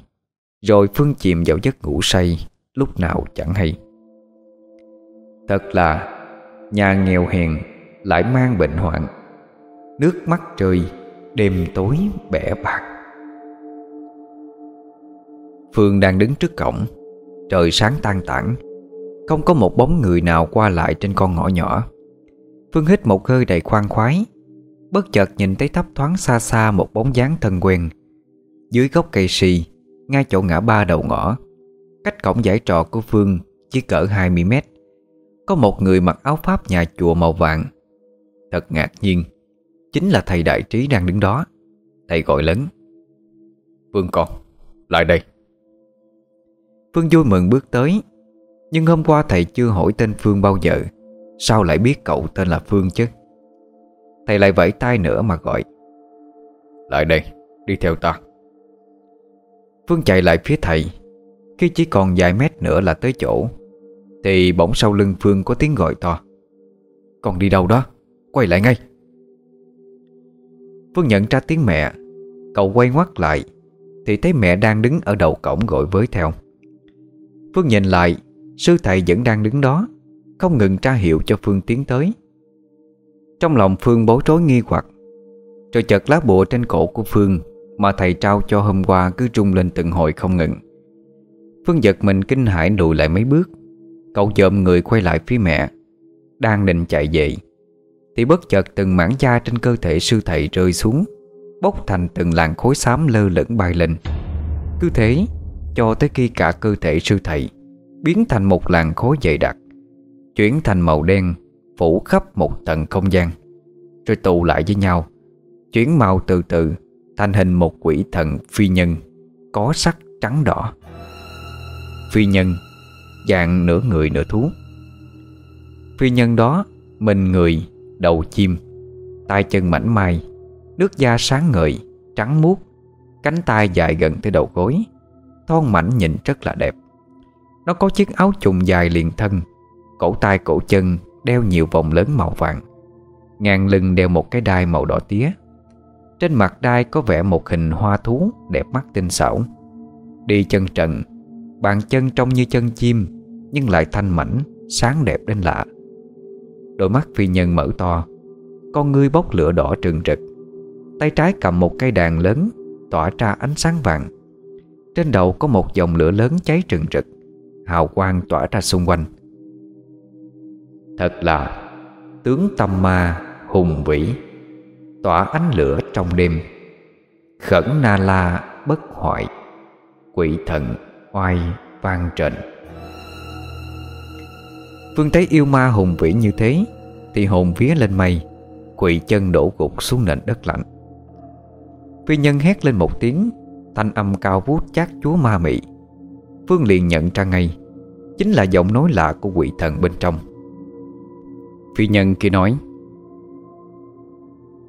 rồi Phương chìm vào giấc ngủ say, Lúc nào chẳng hay. Thật là, Nhà nghèo hèn lại mang bệnh hoạn. Nước mắt trời, Đêm tối bẻ bạc. Phương đang đứng trước cổng, Trời sáng tan tảng. Không có một bóng người nào qua lại trên con ngõ nhỏ. Phương hít một hơi đầy khoan khoái, Bất chợt nhìn thấy thấp thoáng xa xa một bóng dáng thân quen. Dưới gốc cây si ngay chỗ ngã ba đầu ngõ. Cách cổng giải trò của Phương chỉ cỡ 20 mét. Có một người mặc áo pháp nhà chùa màu vàng. Thật ngạc nhiên Chính là thầy đại trí đang đứng đó. Thầy gọi lớn Phương con, lại đây. Phương vui mừng bước tới Nhưng hôm qua thầy chưa hỏi tên Phương bao giờ. Sao lại biết cậu tên là Phương chứ? Thầy lại vẫy tay nữa mà gọi Lại đây, đi theo ta. Phương chạy lại phía thầy. Khi chỉ còn vài mét nữa là tới chỗ, thì bỗng sau lưng Phương có tiếng gọi to. Con đi đâu đó? Quay lại ngay. Phương nhận ra tiếng mẹ. Cậu quay ngoắt lại, Thì thấy mẹ đang đứng ở đầu cổng gọi với theo. Phương nhìn lại, Sư thầy vẫn đang đứng đó, Không ngừng tra hiệu cho Phương tiến tới. Trong lòng Phương bối rối nghi hoặc, Rồi chợt lá bùa trên cổ của Phương mà thầy trao cho hôm qua cứ trung lên từng hồi không ngừng. Phương giật mình kinh hãi lùi lại mấy bước. Cậu dợm người quay lại phía mẹ, Đang định chạy về. Thì bất chợt từng mảng da trên cơ thể sư thầy rơi xuống, Bốc thành từng làn khối xám lơ lửng bay lên. Cứ thế, Cho tới khi cả cơ thể sư thầy Biến thành một làn khối dày đặc, Chuyển thành màu đen, Phủ khắp một tầng không gian, Rồi tụ lại với nhau, Chuyển màu từ từ Thành hình một quỷ thần phi nhân Có sắc trắng đỏ. Phi nhân Dạng nửa người nửa thú. Phi nhân đó Mình người, đầu chim tay chân mảnh mai Nước da sáng ngời, trắng muốt Cánh tay dài gần tới đầu gối Thon mảnh nhìn rất là đẹp. Nó có chiếc áo trùng dài liền thân Cổ tay cổ chân Đeo nhiều vòng lớn màu vàng. Ngang lưng đeo một cái đai màu đỏ tía. Trên mặt đai có vẽ một hình hoa thú, Đẹp mắt tinh xảo. Đi chân trần, Bàn chân trông như chân chim, Nhưng lại thanh mảnh, Sáng đẹp đến lạ. Đôi mắt phi nhân mở to, Con ngươi bốc lửa đỏ trừng trực. Tay trái cầm một cây đàn lớn, Tỏa ra ánh sáng vàng. Trên đầu có một dòng lửa lớn cháy trừng trực, Hào quang tỏa ra xung quanh. Thật là Tướng tâm ma hùng vĩ. Tỏa ánh lửa trong đêm. Khẩn na la bất hoại, Quỷ thần oai vang trệnh Phương thấy yêu ma hùng vĩ như thế, Thì hồn vía lên mây Quỵ chân đổ gục xuống nền đất lạnh. Phi nhân hét lên một tiếng, Thanh âm cao vút chát chúa ma mị. Phương liền nhận ra ngay, Chính là giọng nói lạ của quỷ thần bên trong. Phi nhân kia nói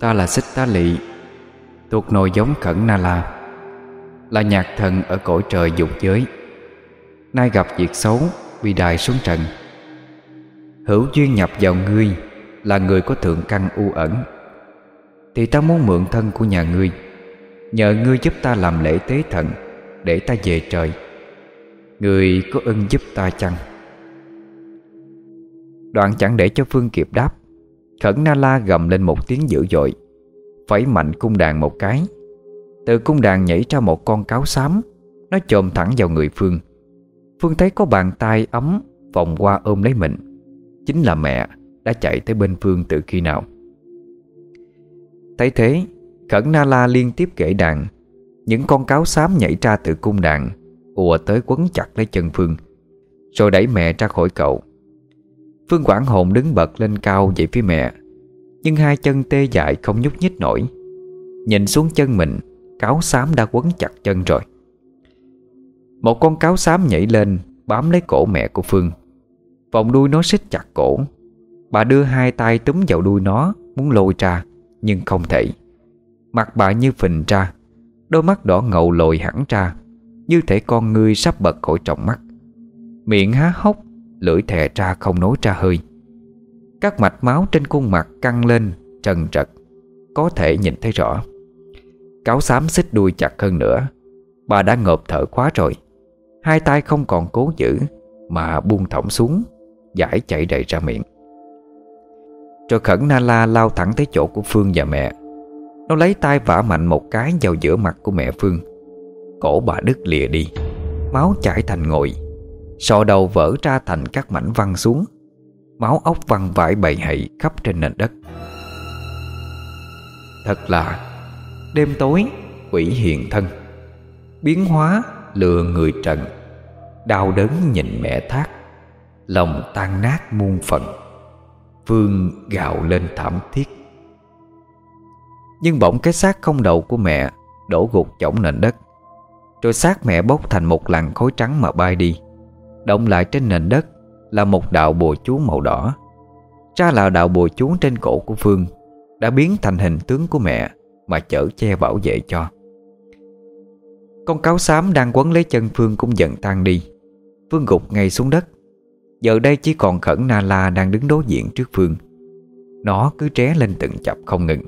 Ta là Xích Tá Lị Thuộc nồi giống Khẩn Na La, Là nhạc thần ở cõi trời dục giới. Nay gặp việc xấu, Vì đài xuống trần. Hữu duyên nhập vào ngươi Là người có thượng căn u ẩn. Thì ta muốn mượn thân của nhà ngươi, Nhờ ngươi giúp ta làm lễ tế thần Để ta về trời. Ngươi có ân giúp ta chăng? Đoạn chẳng để cho Phương kịp đáp. Khẩn Na La gầm lên một tiếng dữ dội, Phẩy mạnh cung đàn một cái. Từ cung đàn nhảy ra một con cáo xám, Nó chồm thẳng vào người Phương. Phương thấy có bàn tay ấm, Vòng qua ôm lấy mình. Chính là mẹ đã chạy tới bên Phương từ khi nào. Thấy thế, Khẩn Na La liên tiếp kể đàn. Những con cáo xám nhảy ra từ cung đàn, ùa tới quấn chặt lấy chân Phương, Rồi đẩy mẹ ra khỏi cậu. Phương quảng hồn đứng bật lên cao về phía mẹ, Nhưng hai chân tê dại không nhúc nhích nổi. Nhìn xuống chân mình, Cáo xám đã quấn chặt chân rồi. Một con cáo xám nhảy lên, Bám lấy cổ mẹ của Phương. Vòng đuôi nó xích chặt cổ. Bà đưa hai tay túm vào đuôi nó, Muốn lôi ra, Nhưng không thể. Mặt bà như phình ra, Đôi mắt đỏ ngầu lồi hẳn ra, Như thể con ngươi sắp bật khỏi trọng mắt. Miệng há hốc Lưỡi thè ra không nối ra hơi. Các mạch máu trên khuôn mặt căng lên, Trần trật, Có thể nhìn thấy rõ. Cáo xám xích đuôi chặt hơn nữa. Bà đã ngộp thở quá rồi. Hai tay không còn cố giữ, Mà buông thõng xuống, Giải chạy đầy ra miệng. Rồi khẩn na la lao thẳng tới chỗ của Phương và mẹ. Nó lấy tay vả mạnh một cái vào giữa mặt của mẹ Phương. Cổ bà đứt lìa đi, Máu chảy thành ngồi. Sọ đầu vỡ ra thành các mảnh văng xuống. Máu ốc văng vãi bầy hậy khắp trên nền đất. Thật là, Đêm tối, quỷ hiện thân. Biến hóa, lừa người trần. Đau đớn nhìn mẹ thác. Lòng tan nát muôn phận Vương gào lên thảm thiết. Nhưng bỗng cái xác không đầu của mẹ Đổ gục chổng nền đất. Rồi xác mẹ bốc thành một làn khối trắng mà bay đi. Động lại trên nền đất Là một đạo bùa chú màu đỏ. Ra là đạo bùa chú trên cổ của Phương, Đã biến thành hình tướng của mẹ Mà chở che bảo vệ cho. Con cáo xám đang quấn lấy chân Phương cũng dần tan đi. Phương gục ngay xuống đất. Giờ đây chỉ còn khẩn Na La đang đứng đối diện trước Phương. Nó cứ tré lên từng chập không ngừng.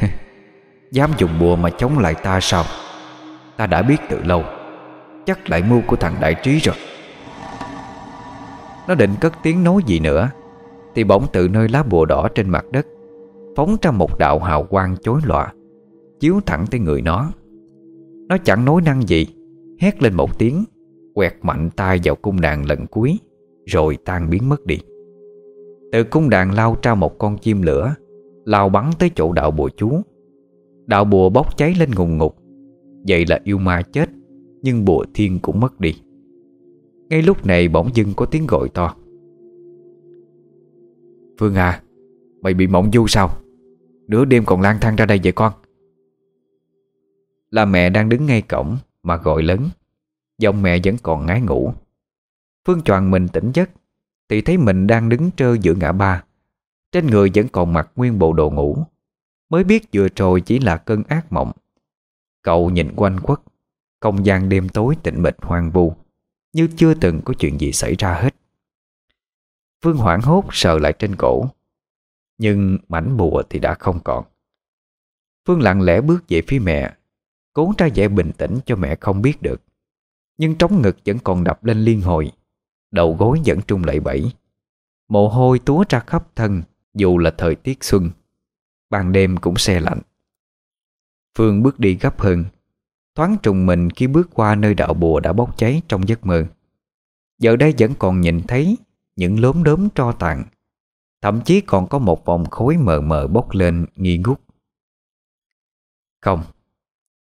Dám dùng bùa mà chống lại ta sao? Ta đã biết từ lâu. Chắc lại mưu của thằng đại trí rồi. Nó định cất tiếng nói gì nữa, Thì bỗng từ nơi lá bùa đỏ trên mặt đất Phóng ra một đạo hào quang chối lọa Chiếu thẳng tới người nó. Nó chẳng nói năng gì, Hét lên một tiếng, Quẹt mạnh tay vào cung đàn lần cuối, Rồi tan biến mất đi. Từ cung đàn lao ra một con chim lửa, Lao bắn tới chỗ đạo bùa chú. Đạo bùa bốc cháy lên ngùng ngục, Vậy là yêu ma chết. Nhưng bùa thiên cũng mất đi. Ngay lúc này bỗng dưng có tiếng gọi to. Phương à Mày bị mộng du sao? Nửa đêm còn lang thang ra đây vậy con. Là mẹ đang đứng ngay cổng Mà gọi lớn. Giọng mẹ vẫn còn ngái ngủ. Phương choàng mình tỉnh giấc, Thì thấy mình đang đứng trơ giữa ngã ba. Trên người vẫn còn mặc nguyên bộ đồ ngủ. Mới biết vừa rồi chỉ là cơn ác mộng. Cậu nhìn quanh quất không gian đêm tối tĩnh mịch hoang vu, Như chưa từng có chuyện gì xảy ra hết. Phương hoảng hốt sờ lại trên cổ, Nhưng mảnh bùa thì đã không còn. Phương lặng lẽ bước về phía mẹ, Cố ra vẻ bình tĩnh cho mẹ không biết được. Nhưng trống ngực vẫn còn đập lên liên hồi, Đầu gối vẫn trung lẩy bẩy. Mồ hôi túa ra khắp thân, Dù là thời tiết xuân, Ban đêm cũng xe lạnh. Phương bước đi gấp hơn Thoáng trùng mình khi bước qua nơi đạo bùa đã bốc cháy trong giấc mơ. Giờ đây vẫn còn nhìn thấy Những lốm đốm tro tàn, Thậm chí còn có một vòng khối mờ mờ bốc lên nghi ngút. Không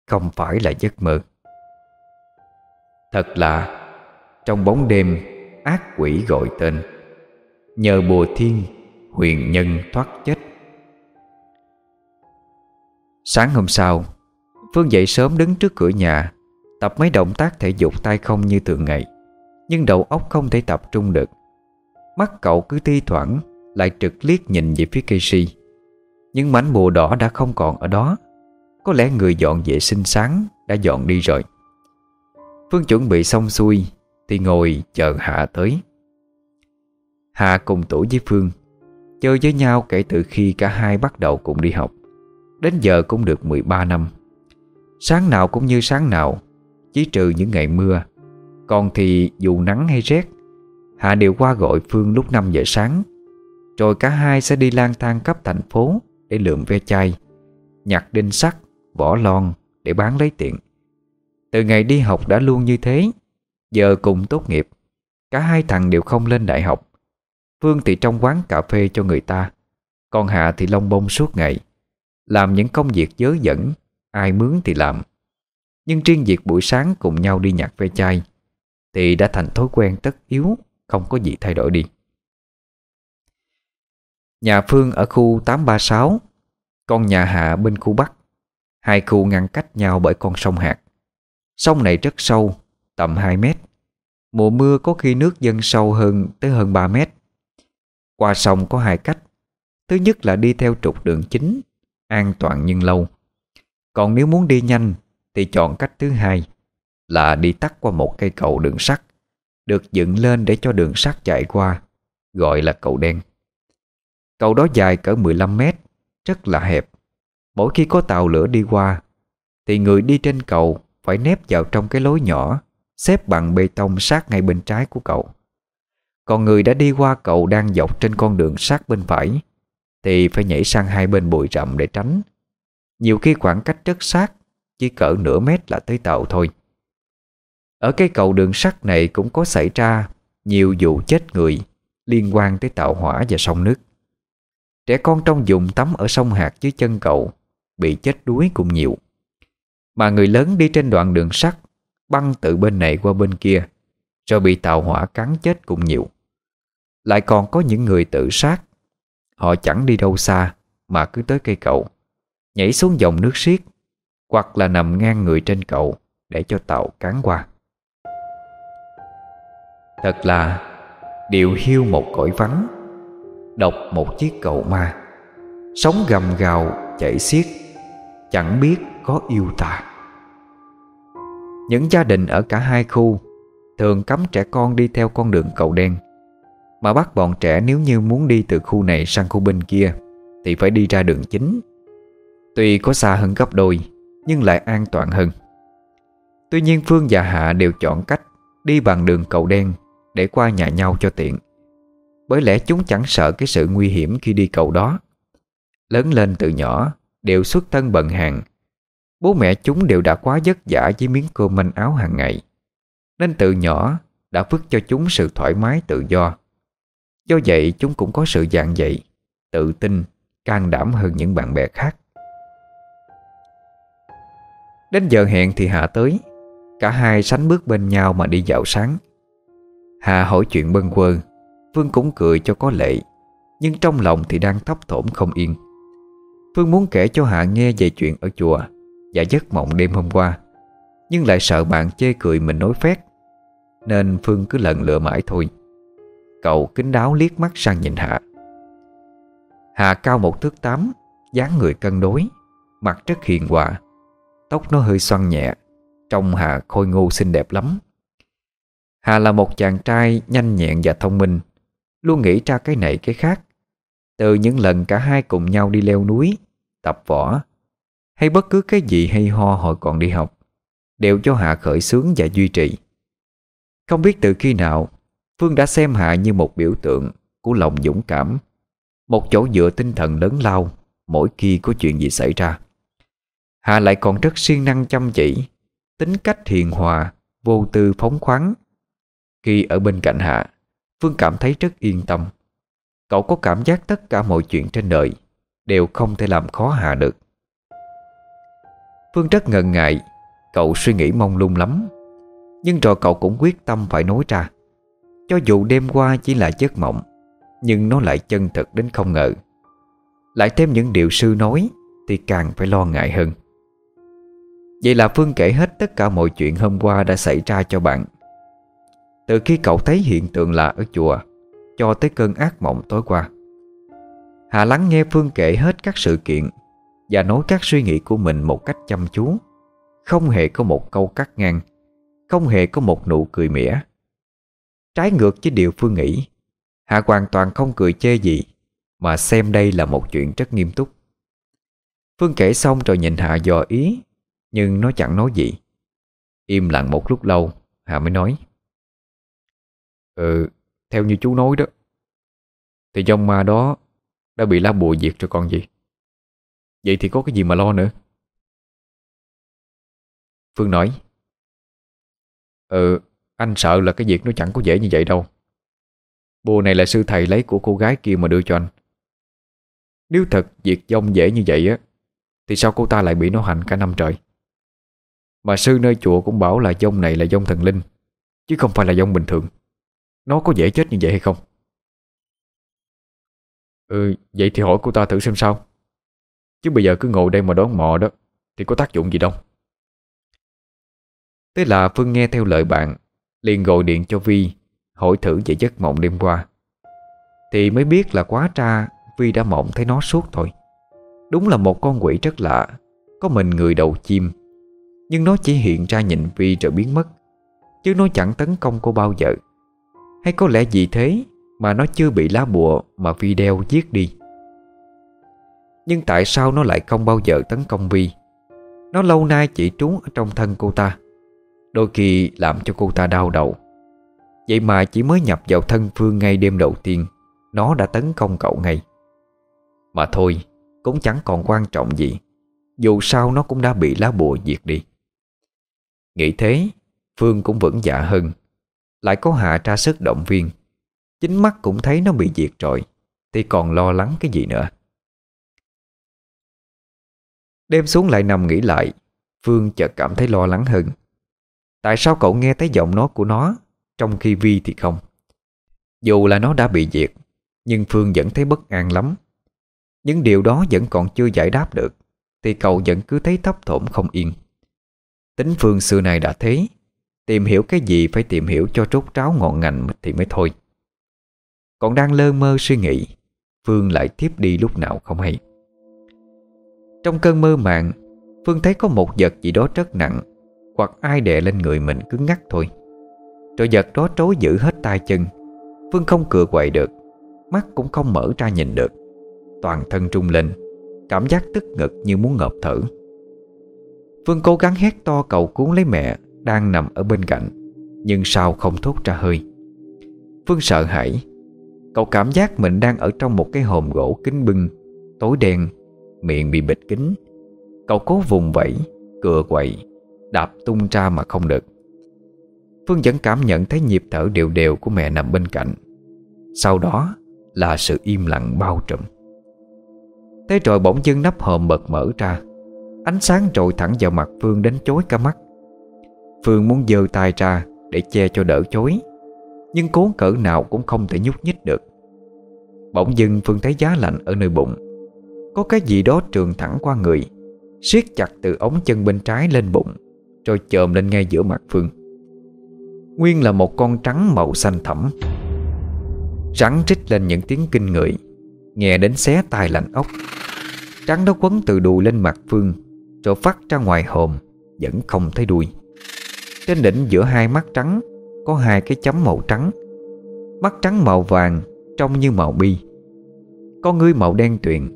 Không phải là giấc mơ. Thật là, Trong bóng đêm Ác quỷ gọi tên, Nhờ bùa thiên Huyền nhân thoát chết. Sáng hôm sau Phương dậy sớm đứng trước cửa nhà, Tập mấy động tác thể dục tay không như thường ngày, Nhưng đầu óc không thể tập trung được. Mắt cậu cứ thi thoảng Lại trực liếc nhìn về phía cây si Nhưng mảnh bùa đỏ đã không còn ở đó. Có lẽ người dọn vệ sinh sáng Đã dọn đi rồi. Phương chuẩn bị xong xuôi Thì ngồi chờ Hạ tới. Hạ cùng tuổi với Phương Chơi với nhau kể từ khi cả hai bắt đầu cùng đi học. Đến giờ cũng được 13 năm. Sáng nào cũng như sáng nào Chỉ trừ những ngày mưa. Còn thì dù nắng hay rét Hạ đều qua gọi Phương lúc 5 giờ sáng. Rồi cả hai sẽ đi lang thang khắp thành phố Để lượm ve chai Nhặt đinh sắt, vỏ lon Để bán lấy tiền. Từ ngày đi học đã luôn như thế Giờ cùng tốt nghiệp Cả hai thằng đều không lên đại học. Phương thì trong quán cà phê cho người ta Còn Hạ thì lông bông suốt ngày làm những công việc dớ dẫn Ai mướn thì làm. Nhưng riêng việc buổi sáng cùng nhau đi nhặt ve chai Thì đã thành thói quen tất yếu, Không có gì thay đổi đi. Nhà Phương ở khu 836 Con nhà Hạ bên khu Bắc. Hai khu ngăn cách nhau bởi con sông Hạt Sông này rất sâu, Tầm 2 mét. Mùa mưa có khi nước dâng sâu hơn tới hơn 3 mét. Qua sông có hai cách. Thứ nhất là đi theo trục đường chính, an toàn nhưng lâu. Còn nếu muốn đi nhanh thì chọn cách thứ hai là đi tắt qua một cây cầu đường sắt được dựng lên để cho đường sắt chạy qua, gọi là cầu đen. Cầu đó dài cỡ 15 mét, rất là hẹp. Mỗi khi có tàu lửa đi qua thì người đi trên cầu phải nép vào trong cái lối nhỏ xếp bằng bê tông sát ngay bên trái của cầu. Còn người đã đi qua cầu đang dọc trên con đường sát bên phải thì phải nhảy sang hai bên bụi rậm để tránh nhiều khi khoảng cách rất sát, Chỉ cỡ nửa mét là tới tàu thôi. Ở cái cầu đường sắt này cũng có xảy ra Nhiều vụ chết người Liên quan tới tàu hỏa và sông nước. Trẻ con trong vùng tắm ở sông Hạt dưới chân cầu Bị chết đuối cũng nhiều. Mà người lớn đi trên đoạn đường sắt, Băng từ bên này qua bên kia, Rồi bị tàu hỏa cắn chết cũng nhiều. Lại còn có những người tự sát, Họ chẳng đi đâu xa Mà cứ tới cây cầu. Nhảy xuống dòng nước xiết, Hoặc là nằm ngang người trên cầu Để cho tàu cán qua. Thật là Điều hiu một cõi vắng Độc một chiếc cầu ma Sống gầm gào chảy xiết, Chẳng biết có yêu ta. Những gia đình ở cả hai khu Thường cấm trẻ con đi theo con đường cầu đen, mà bắt bọn trẻ nếu như muốn đi từ khu này sang khu bên kia Thì phải đi ra đường chính. Tuy có xa hơn gấp đôi Nhưng lại an toàn hơn. Tuy nhiên Phương và Hạ đều chọn cách Đi bằng đường cầu đen Để qua nhà nhau cho tiện. Bởi lẽ chúng chẳng sợ cái sự nguy hiểm khi đi cầu đó. Lớn lên từ nhỏ Đều xuất thân bận hàng. Bố mẹ chúng đều đã quá vất vả Với miếng cơm manh áo hàng ngày. Nên từ nhỏ đã vứt cho chúng sự thoải mái tự do. Do vậy chúng cũng có sự dạng dậy Tự tin, can đảm hơn những bạn bè khác. Đến giờ hẹn thì Hạ tới. Cả hai sánh bước bên nhau mà đi dạo sáng. Hà hỏi chuyện bâng quơ. Phương cũng cười cho có lệ, Nhưng trong lòng thì đang thấp thỏm không yên. Phương muốn kể cho Hạ nghe về chuyện ở chùa Và giấc mộng đêm hôm qua, Nhưng lại sợ bạn chê cười mình nói phét, Nên Phương cứ lần lựa mãi thôi. Cậu kính đáo liếc mắt sang nhìn Hạ Hạ cao một thước tám, dáng người cân đối, Mặt rất hiền hòa Tóc nó hơi xoăn nhẹ Trông Hà khôi ngô xinh đẹp lắm. Hà là một chàng trai nhanh nhẹn và thông minh, Luôn nghĩ ra cái này cái khác. Từ những lần cả hai cùng nhau đi leo núi, Tập võ, Hay bất cứ cái gì hay ho hồi còn đi học, Đều cho Hạ khởi sướng và duy trì. Không biết từ khi nào, Phương đã xem Hạ như một biểu tượng Của lòng dũng cảm, Một chỗ dựa tinh thần lớn lao Mỗi khi có chuyện gì xảy ra. Hạ lại còn rất siêng năng chăm chỉ, Tính cách hiền hòa, Vô tư phóng khoáng. Khi ở bên cạnh Hạ, Phương cảm thấy rất yên tâm. Cậu có cảm giác tất cả mọi chuyện trên đời Đều không thể làm khó Hạ được. Phương rất ngần ngại, Cậu suy nghĩ mong lung lắm. Nhưng rồi cậu cũng quyết tâm phải nói ra. Cho dù đêm qua chỉ là giấc mộng, Nhưng nó lại chân thực đến không ngờ. Lại thêm những điều sư nói Thì càng phải lo ngại hơn. Vậy là Phương kể hết tất cả mọi chuyện hôm qua đã xảy ra cho bạn. Từ khi cậu thấy hiện tượng lạ ở chùa, Cho tới cơn ác mộng tối qua. Hà lắng nghe Phương kể hết các sự kiện Và nói các suy nghĩ của mình một cách chăm chú. Không hề có một câu cắt ngang, Không hề có một nụ cười mỉa. Trái ngược với điều Phương nghĩ, Hà hoàn toàn không cười chê gì, Mà xem đây là một chuyện rất nghiêm túc. Phương kể xong rồi nhìn Hạ dò ý nhưng nó chẳng nói gì. Im lặng một lúc lâu, Hà mới nói. Ừ Theo như chú nói đó, Thì dòng ma đó Đã bị lá bùa diệt rồi còn gì. Vậy thì có cái gì mà lo nữa? Phương nói. Ừ Anh sợ là cái việc nó chẳng có dễ như vậy đâu. Bùa này là sư thầy lấy của cô gái kia mà đưa cho anh. Nếu thật việc dông dễ như vậy á, Thì sao cô ta lại bị nó hành cả năm trời? Mà sư nơi chùa cũng bảo là dông này là dông thần linh, Chứ không phải là dông bình thường. Nó có dễ chết như vậy hay không? Ừ Vậy thì hỏi cô ta thử xem sao. Chứ bây giờ cứ ngồi đây mà đón mò đó, Thì có tác dụng gì đâu. Thế là Phương nghe theo lời bạn, liền gọi điện cho Vi, Hỏi thử về giấc mộng đêm qua. Thì mới biết là quá tra, Vi đã mộng thấy nó suốt thôi Đúng là một con quỷ rất lạ, Có mình người đầu chim nhưng nó chỉ hiện ra nhìn Vi rồi biến mất. Chứ nó chẳng tấn công cô bao giờ. Hay có lẽ vì thế Mà nó chưa bị lá bùa Mà Vi đeo giết đi. Nhưng tại sao nó lại không bao giờ tấn công Vi? Nó lâu nay chỉ trú ở trong thân cô ta. Đôi khi làm cho cô ta đau đầu. Vậy mà chỉ mới nhập vào thân Phương ngay đêm đầu tiên, Nó đã tấn công cậu ngay. Mà thôi, Cũng chẳng còn quan trọng gì. Dù sao nó cũng đã bị lá bùa diệt đi. Nghĩ thế, Phương cũng vững dạ hơn. Lại có Hạ tra sức động viên. Chính mắt cũng thấy nó bị diệt rồi, Thì còn lo lắng cái gì nữa. Đêm xuống lại nằm nghĩ lại, Phương chợt cảm thấy lo lắng hơn. Tại sao cậu nghe thấy giọng nói của nó, Trong khi Vi thì không? Dù là nó đã bị diệt, Nhưng Phương vẫn thấy bất an lắm. Những điều đó vẫn còn chưa giải đáp được, Thì cậu vẫn cứ thấy thấp thổm không yên. Tính Phương xưa này đã thế. Tìm hiểu cái gì phải tìm hiểu cho trốt tráo ngọn ngành thì mới thôi. Còn đang lơ mơ suy nghĩ, Phương lại tiếp đi lúc nào không hay. Trong cơn mơ màng, Phương thấy có một vật gì đó rất nặng, Hoặc ai đè lên người mình cứ ngắc thôi. Rồi vật đó trối giữ hết tay chân. Phương không cựa quậy được, Mắt cũng không mở ra nhìn được. Toàn thân trung lên, Cảm giác tức ngực như muốn ngợp thở. Phương cố gắng hét to cầu cuốn lấy mẹ Đang nằm ở bên cạnh, Nhưng sao không thốt ra hơi. Phương sợ hãi, Cậu cảm giác mình đang ở trong một cái hòm gỗ kính bưng, Tối đen, Miệng bị bịt kín. Cậu cố vùng vẫy, Cựa quậy, Đạp tung ra mà không được. Phương vẫn cảm nhận thấy nhịp thở đều đều của mẹ nằm bên cạnh. Sau đó là sự im lặng bao trùm. Thế rồi bỗng dưng nắp hòm bật mở ra Ánh sáng trội thẳng vào mặt Phương đến chối cả mắt. Phương muốn giơ tay ra để che cho đỡ chối, Nhưng cố cỡ nào cũng không thể nhúc nhích được. Bỗng dưng Phương thấy giá lạnh ở nơi bụng. Có cái gì đó trường thẳng qua người, siết chặt từ ống chân bên trái lên bụng, Rồi chồm lên ngay giữa mặt Phương. Nguyên là một con trắng màu xanh thẳm Rắn rít lên những tiếng kinh người, Nghe đến xé tai lạnh ốc. Trắng đó quấn từ đùi lên mặt Phương rồi phát ra ngoài hồn Vẫn không thấy đuôi. Trên đỉnh giữa hai mắt trắng, Có hai cái chấm màu trắng. Mắt trắng màu vàng, Trông như màu bi. Con ngươi màu đen tuyền,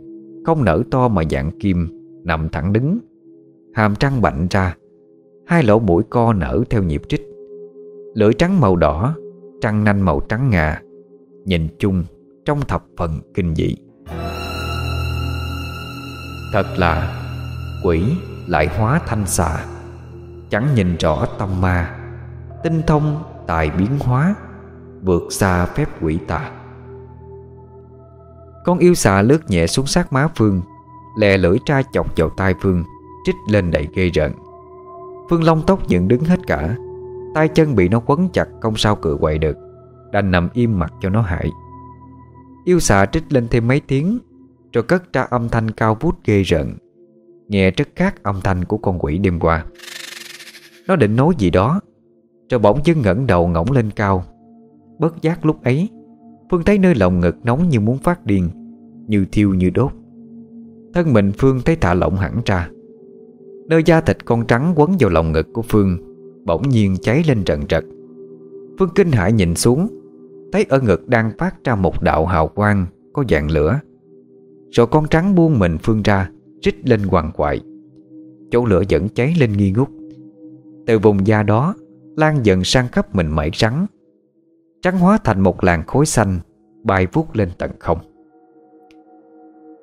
Không nở to mà dạng kim, Nằm thẳng đứng. Hàm trăng bạnh ra, Hai lỗ mũi co nở theo nhịp trích. Lưỡi trắng màu đỏ, Trăng nanh màu trắng ngà. Nhìn chung trong thập phần kinh dị. Thật là Quỷ lại hóa thanh xà. Chẳng nhìn rõ tâm ma. Tinh thông tài biến hóa, Vượt xa phép quỷ tà. Con yêu xà lướt nhẹ xuống sát má Phương, Lè lưỡi tra chọc vào tai Phương, Trích lên đầy gây rợn. Phương Long tóc dựng đứng hết cả, tay chân bị nó quấn chặt Không sao cựa quậy được, Đành nằm im mặt cho nó hại. Yêu xà trích lên thêm mấy tiếng, Rồi cất ra âm thanh cao vút ghê rợn. Nghe rất khác âm thanh của con quỷ đêm qua. Nó định nói gì đó, Rồi bỗng dưng ngẩng đầu ngỗng lên cao. Bất giác lúc ấy, Phương thấy nơi lòng ngực nóng như muốn phát điên, Như thiêu như đốt. Thân mình Phương thấy thả lỏng hẳn ra. Nơi da thịt con trắng quấn vào lòng ngực của Phương Bỗng nhiên cháy lên trận trật Phương kinh hãi nhìn xuống, Thấy ở ngực đang phát ra một đạo hào quang Có dạng lửa. Rồi con trắng buông mình Phương ra Rít lên hoàng quại. Chỗ lửa vẫn cháy lên nghi ngút. Từ vùng da đó, Lan dần sang khắp mình mẩy rắn Trắng hóa thành một làn khối xanh Bay vút lên tận không.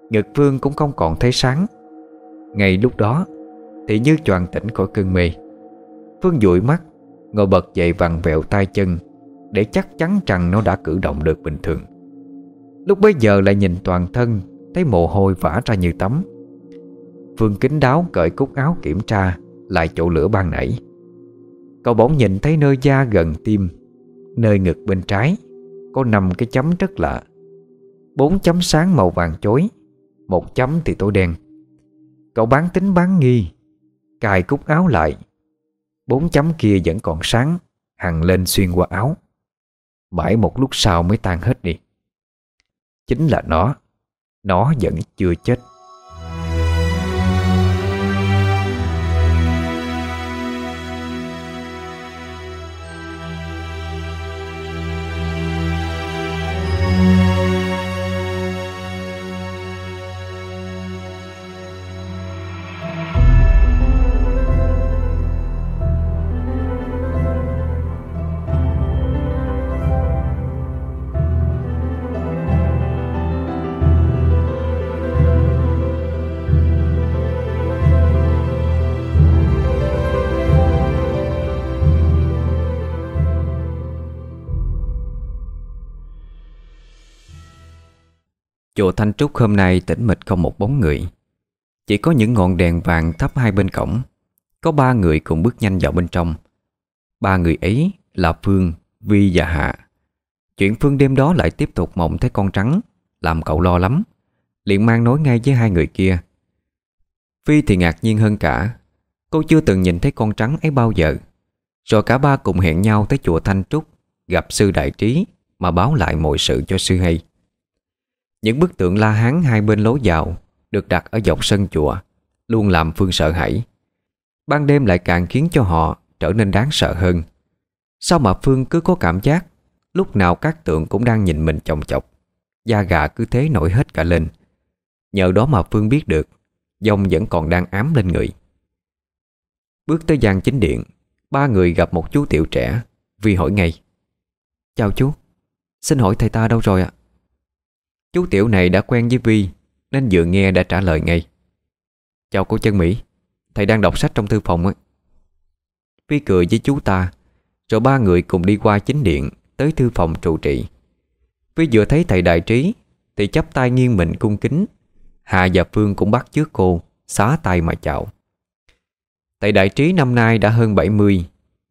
Ngực Phương cũng không còn thấy sáng. Ngay lúc đó, Thì như choàng tỉnh khỏi cơn mê, Phương dụi mắt, Ngồi bật dậy vặn vẹo tay chân Để chắc chắn rằng nó đã cử động được bình thường. Lúc bấy giờ lại nhìn toàn thân, Thấy mồ hôi vã ra như tắm. Phương kính đáo cởi cúc áo kiểm tra, Lại chỗ lửa ban nãy. Cậu bỗng nhìn thấy nơi da gần tim, Nơi ngực bên trái, Có nằm cái chấm rất lạ. Bốn chấm sáng màu vàng chối Một chấm thì tối đen. Cậu bán tính bán nghi, Cài cúc áo lại. Bốn chấm kia vẫn còn sáng, Hằng lên xuyên qua áo. Mãi một lúc sau mới tan hết đi. Chính là nó Nó vẫn chưa chết. Chùa Thanh Trúc hôm nay tĩnh mịch không một bóng người. Chỉ có những ngọn đèn vàng thắp hai bên cổng. Có ba người cùng bước nhanh vào bên trong. Ba người ấy là Phương, Vi và Hạ. Chuyện Phương đêm đó lại tiếp tục mộng thấy con trắng Làm cậu lo lắm. Liền mang nói ngay với hai người kia. Phi thì ngạc nhiên hơn cả. Cô chưa từng nhìn thấy con trắng ấy bao giờ. Rồi cả ba cùng hẹn nhau tới chùa Thanh Trúc Gặp sư đại trí Mà báo lại mọi sự cho sư hay những bức tượng La Hán hai bên lối vào Được đặt ở dọc sân chùa, Luôn làm Phương sợ hãi. Ban đêm lại càng khiến cho họ Trở nên đáng sợ hơn. Sao mà Phương cứ có cảm giác Lúc nào các tượng cũng đang nhìn mình chồng chọc, Da gà cứ thế nổi hết cả lên. Nhờ đó mà Phương biết được Dông vẫn còn đang ám lên người. Bước tới gian chính điện, Ba người gặp một chú tiểu trẻ Vi hỏi ngay, Chào chú, Xin hỏi thầy ta đâu rồi ạ? Chú tiểu này đã quen với Vi, Nên vừa nghe đã trả lời ngay. Chào cô chân Mỹ, Thầy đang đọc sách trong thư phòng á Vi cười với chú ta, Rồi ba người cùng đi qua chính điện Tới thư phòng trụ trị Vi vừa thấy thầy đại trí, Thì chắp tay nghiêng mình cung kính. Hà và Phương cũng bắt trước cô, Xá tay mà chào. Thầy đại trí năm nay đã hơn 70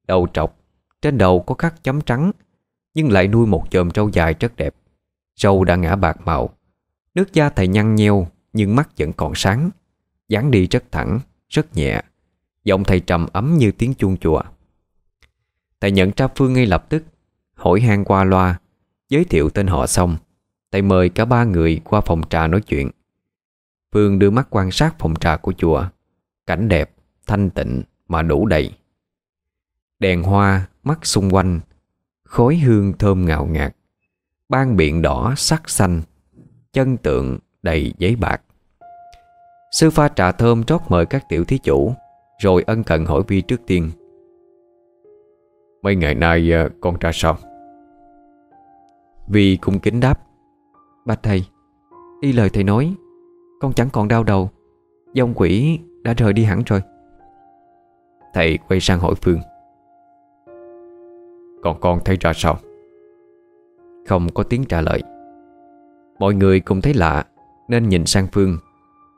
Đầu trọc, Trên đầu có khắc chấm trắng, Nhưng lại nuôi một chòm trâu dài rất đẹp. Râu đã ngã bạc màu. Nước da thầy nhăn nheo Nhưng mắt vẫn còn sáng. Dáng đi rất thẳng, rất nhẹ. Giọng thầy trầm ấm như tiếng chuông chùa. Thầy nhận ra Phương ngay lập tức Hỏi han qua loa Giới thiệu tên họ xong. Thầy mời cả ba người qua phòng trà nói chuyện. Phương đưa mắt quan sát phòng trà của chùa. Cảnh đẹp, thanh tịnh mà đủ đầy. Đèn hoa mắt xung quanh. Khói hương thơm ngào ngạt. Ban biện đỏ sắc xanh, Chân tượng đầy giấy bạc. Sư pha trà thơm rót mời các tiểu thí chủ, Rồi ân cần hỏi Vi trước tiên. Mấy ngày nay ờ, con ra sao? Vi cung kính đáp. Bạch thầy, Y lời thầy nói, Con chẳng còn đau đầu Dông quỷ đã rời đi hẳn rồi. Thầy quay sang hỏi Phương. Còn con thấy ra sao? Không có tiếng trả lời. Mọi người cũng thấy lạ, Nên nhìn sang Phương.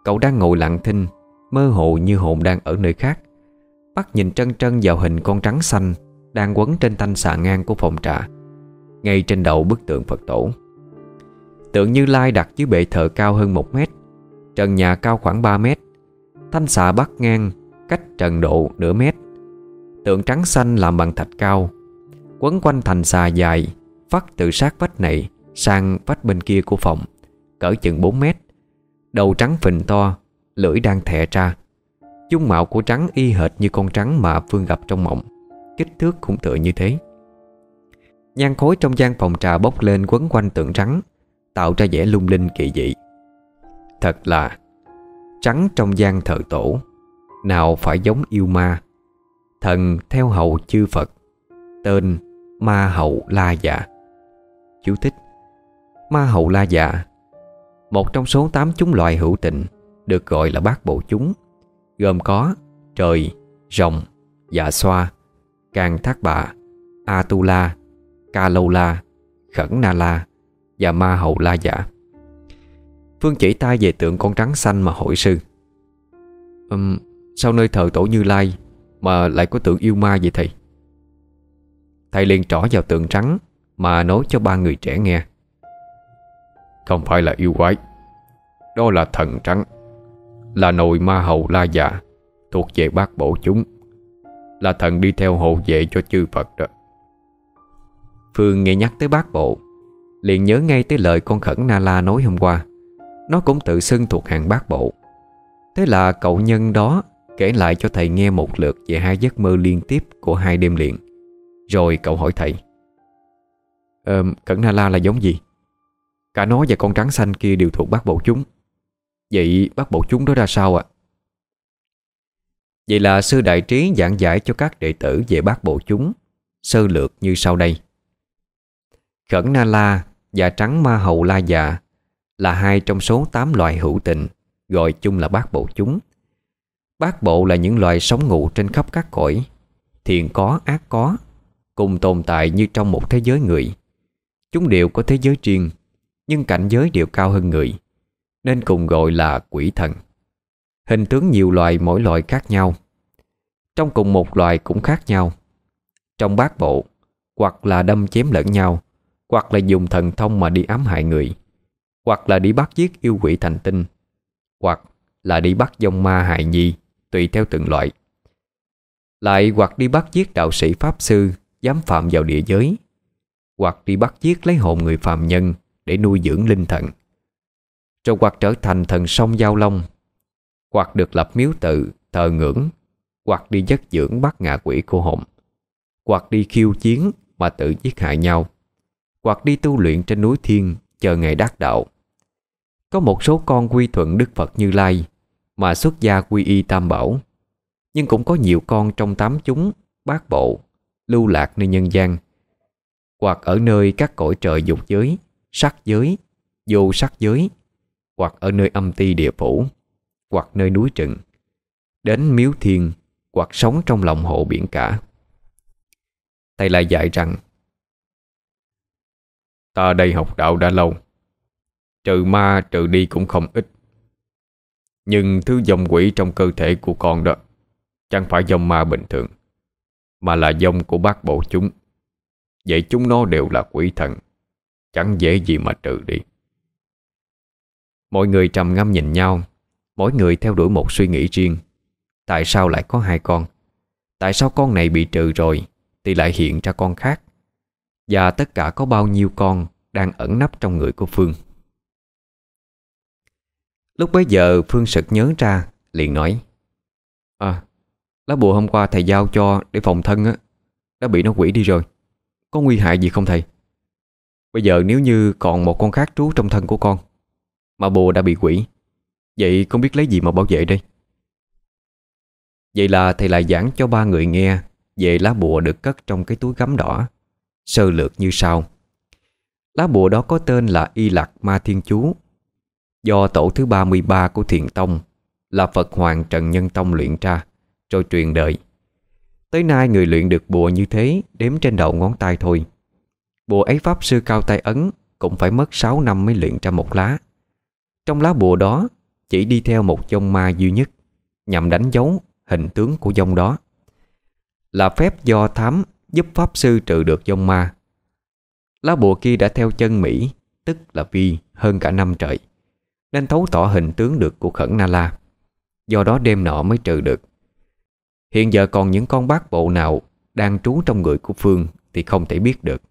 Cậu đang ngồi lặng thinh, Mơ hồ như hồn đang ở nơi khác. Bắt nhìn trân trân vào hình con trắng xanh Đang quấn trên thanh xà ngang của phòng trà. Ngay trên đầu bức tượng Phật tổ. Tượng Như Lai đặt dưới bệ thờ cao hơn một mét, Trần nhà cao khoảng 3 mét. Thanh xà bắt ngang, Cách trần độ nửa mét. Tượng trắng xanh làm bằng thạch cao, Quấn quanh thành xà dài Vắt từ sát vách này Sang vách bên kia của phòng, Cỡ chừng 4 mét. Đầu trắng phình to, Lưỡi đang thẹ ra. Dung mạo của trắng y hệt như con trắng mà Phương gặp trong mộng. Kích thước cũng tựa như thế. Nhan khối trong gian phòng trà bốc lên quấn quanh tượng trắng, Tạo ra vẻ lung linh kỳ dị. Thật là, Trắng trong gian thờ tổ, Nào phải giống yêu ma. Thần theo hậu chư Phật, Tên Ma Hậu La Dạ Chú thích Ma Hậu La Dạ một trong số 8 chúng loài hữu tịnh Được gọi là bát bộ chúng Gồm có trời, rồng, dạ xoa, càng thác bạ, Atula, Ca Lâu La, Khẩn Na La và Ma hậu La Dạ. Phương chỉ tay về tượng con trắng xanh mà hội sư. Um, sao nơi thờ tổ Như Lai mà lại có tượng yêu ma vậy thầy? Thầy liền trỏ vào tượng trắng mà nói cho ba người trẻ nghe. Không phải là yêu quái, Đó là thần trắng, Là nội ma hầu la già Thuộc về bát bộ chúng, Là thần đi theo hộ vệ cho chư Phật đó. Phương nghe nhắc tới bát bộ Liền nhớ ngay tới lời con khẩn Na La nói hôm qua. Nó cũng tự xưng thuộc hàng bát bộ Thế là cậu nhân đó Kể lại cho thầy nghe một lượt Về hai giấc mơ liên tiếp của hai đêm liền. Rồi cậu hỏi thầy Ờ, Cẩn Na La là giống gì? Cả nó và con trắng xanh kia đều thuộc bác bộ chúng Vậy bác bộ chúng đó ra sao ạ? Vậy là sư đại trí giảng giải cho các đệ tử về bác bộ chúng Sơ lược như sau đây Khẩn Na La và trắng ma hầu la dạ Là hai trong số 8 loài hữu tình Gọi chung là bác bộ chúng Bác bộ là những loài sống ngụ trên khắp các cõi Thiện có, ác có Cùng tồn tại như trong một thế giới người Chúng đều có thế giới riêng, nhưng cảnh giới đều cao hơn người, Nên cùng gọi là quỷ thần. Hình tướng nhiều loài mỗi loài khác nhau, Trong cùng một loài cũng khác nhau. Trong bát bộ, Hoặc là đâm chém lẫn nhau, Hoặc là dùng thần thông mà đi ám hại người, Hoặc là đi bắt giết yêu quỷ thành tinh, Hoặc là đi bắt dông ma hại nhi, Tùy theo từng loại. Lại hoặc đi bắt giết đạo sĩ Pháp Sư, Dám phạm vào địa giới hoặc đi bắt giết lấy hồn người phàm nhân để nuôi dưỡng linh thần. Rồi hoặc trở thành thần sông Giao Long Hoặc được lập miếu tự, thờ ngưỡng Hoặc đi giấc dưỡng bắt ngạ quỷ cô hồn Hoặc đi khiêu chiến mà tự giết hại nhau Hoặc đi tu luyện trên núi thiên chờ ngày đắc đạo. Có một số con quy thuận Đức Phật Như Lai Mà xuất gia quy y Tam Bảo Nhưng cũng có nhiều con trong tám chúng Bát bộ Lưu lạc nơi nhân gian. Hoặc ở nơi các cõi trời dục giới, Sắc giới, Vô sắc giới, Hoặc ở nơi âm ti địa phủ, Hoặc nơi núi trừng, Đến miếu thiên Hoặc sống trong lòng hộ biển cả. Thầy lại dạy rằng, Ta đây học đạo đã lâu, Trừ ma trừ đi cũng không ít. Nhưng thứ dòng quỷ trong cơ thể của con đó Chẳng phải dòng ma bình thường, Mà là dòng của bác bộ chúng. Vậy chúng nó đều là quỷ thần. Chẳng dễ gì mà trừ đi. Mọi người trầm ngâm nhìn nhau. Mỗi người theo đuổi một suy nghĩ riêng. Tại sao lại có hai con? Tại sao con này bị trừ rồi Thì lại hiện ra con khác? Và tất cả có bao nhiêu con Đang ẩn nấp trong người của Phương? Lúc bấy giờ, Phương sực nhớ ra, Liền nói À lá bùa hôm qua thầy giao cho Để phòng thân á, Đã bị nó quỷ đi rồi. Có nguy hại gì không thầy? Bây giờ nếu như còn một con khác trú trong thân của con, Mà bùa đã bị quỷ, Vậy con biết lấy gì mà bảo vệ đây? Vậy là thầy lại giảng cho ba người nghe Về lá bùa được cất trong cái túi gấm đỏ, Sơ lược như sau. Lá bùa đó có tên là Y Lạc Ma Thiên Chú, Do tổ thứ 33 của Thiền Tông, Là Phật Hoàng Trần Nhân Tông luyện ra, Rồi truyền đời. Tới nay người luyện được bùa như thế, Đếm trên đầu ngón tay thôi. Bùa ấy Pháp Sư Cao Tay Ấn, Cũng phải mất 6 năm mới luyện ra một lá. Trong lá bùa đó, Chỉ đi theo một dông ma duy nhất, Nhằm đánh dấu hình tướng của dông đó. Là phép do thám Giúp Pháp Sư trừ được dông ma. Lá bùa kia đã theo chân Mỹ, Tức là Vi, hơn cả năm trời, Nên thấu tỏ hình tướng được của Khẩn Na La. Do đó đêm nọ mới trừ được. Hiện giờ còn những con bát bộ nào Đang trú trong người của Phương Thì không thể biết được.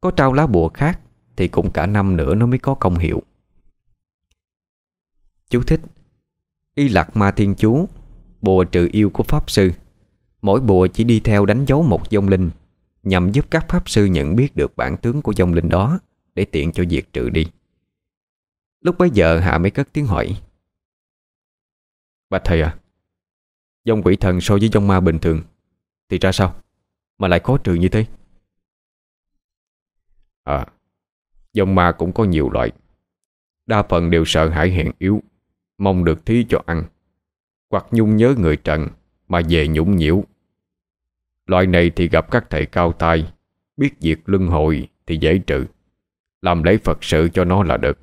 Có trao lá bùa khác Thì cũng cả năm nữa nó mới có công hiệu. Chú thích, Y lạc ma thiên chú, Bùa trừ yêu của Pháp Sư. Mỗi bùa chỉ đi theo đánh dấu một dông linh, Nhằm giúp các Pháp Sư nhận biết được bản tướng của dông linh đó Để tiện cho việc trừ đi. Lúc bấy giờ Hạ mới cất tiếng hỏi. Bạch thầy à Dông quỷ thần so với dông ma bình thường. Thì ra sao? Mà lại khó trừ như thế. À Dông ma cũng có nhiều loại. Đa phần đều sợ hãi hèn yếu, Mong được thí cho ăn, Hoặc nhung nhớ người trần Mà về nhũng nhiễu. Loại này thì gặp các thầy cao tay Biết việc luân hồi thì dễ trừ, Làm lấy Phật sự cho nó là được.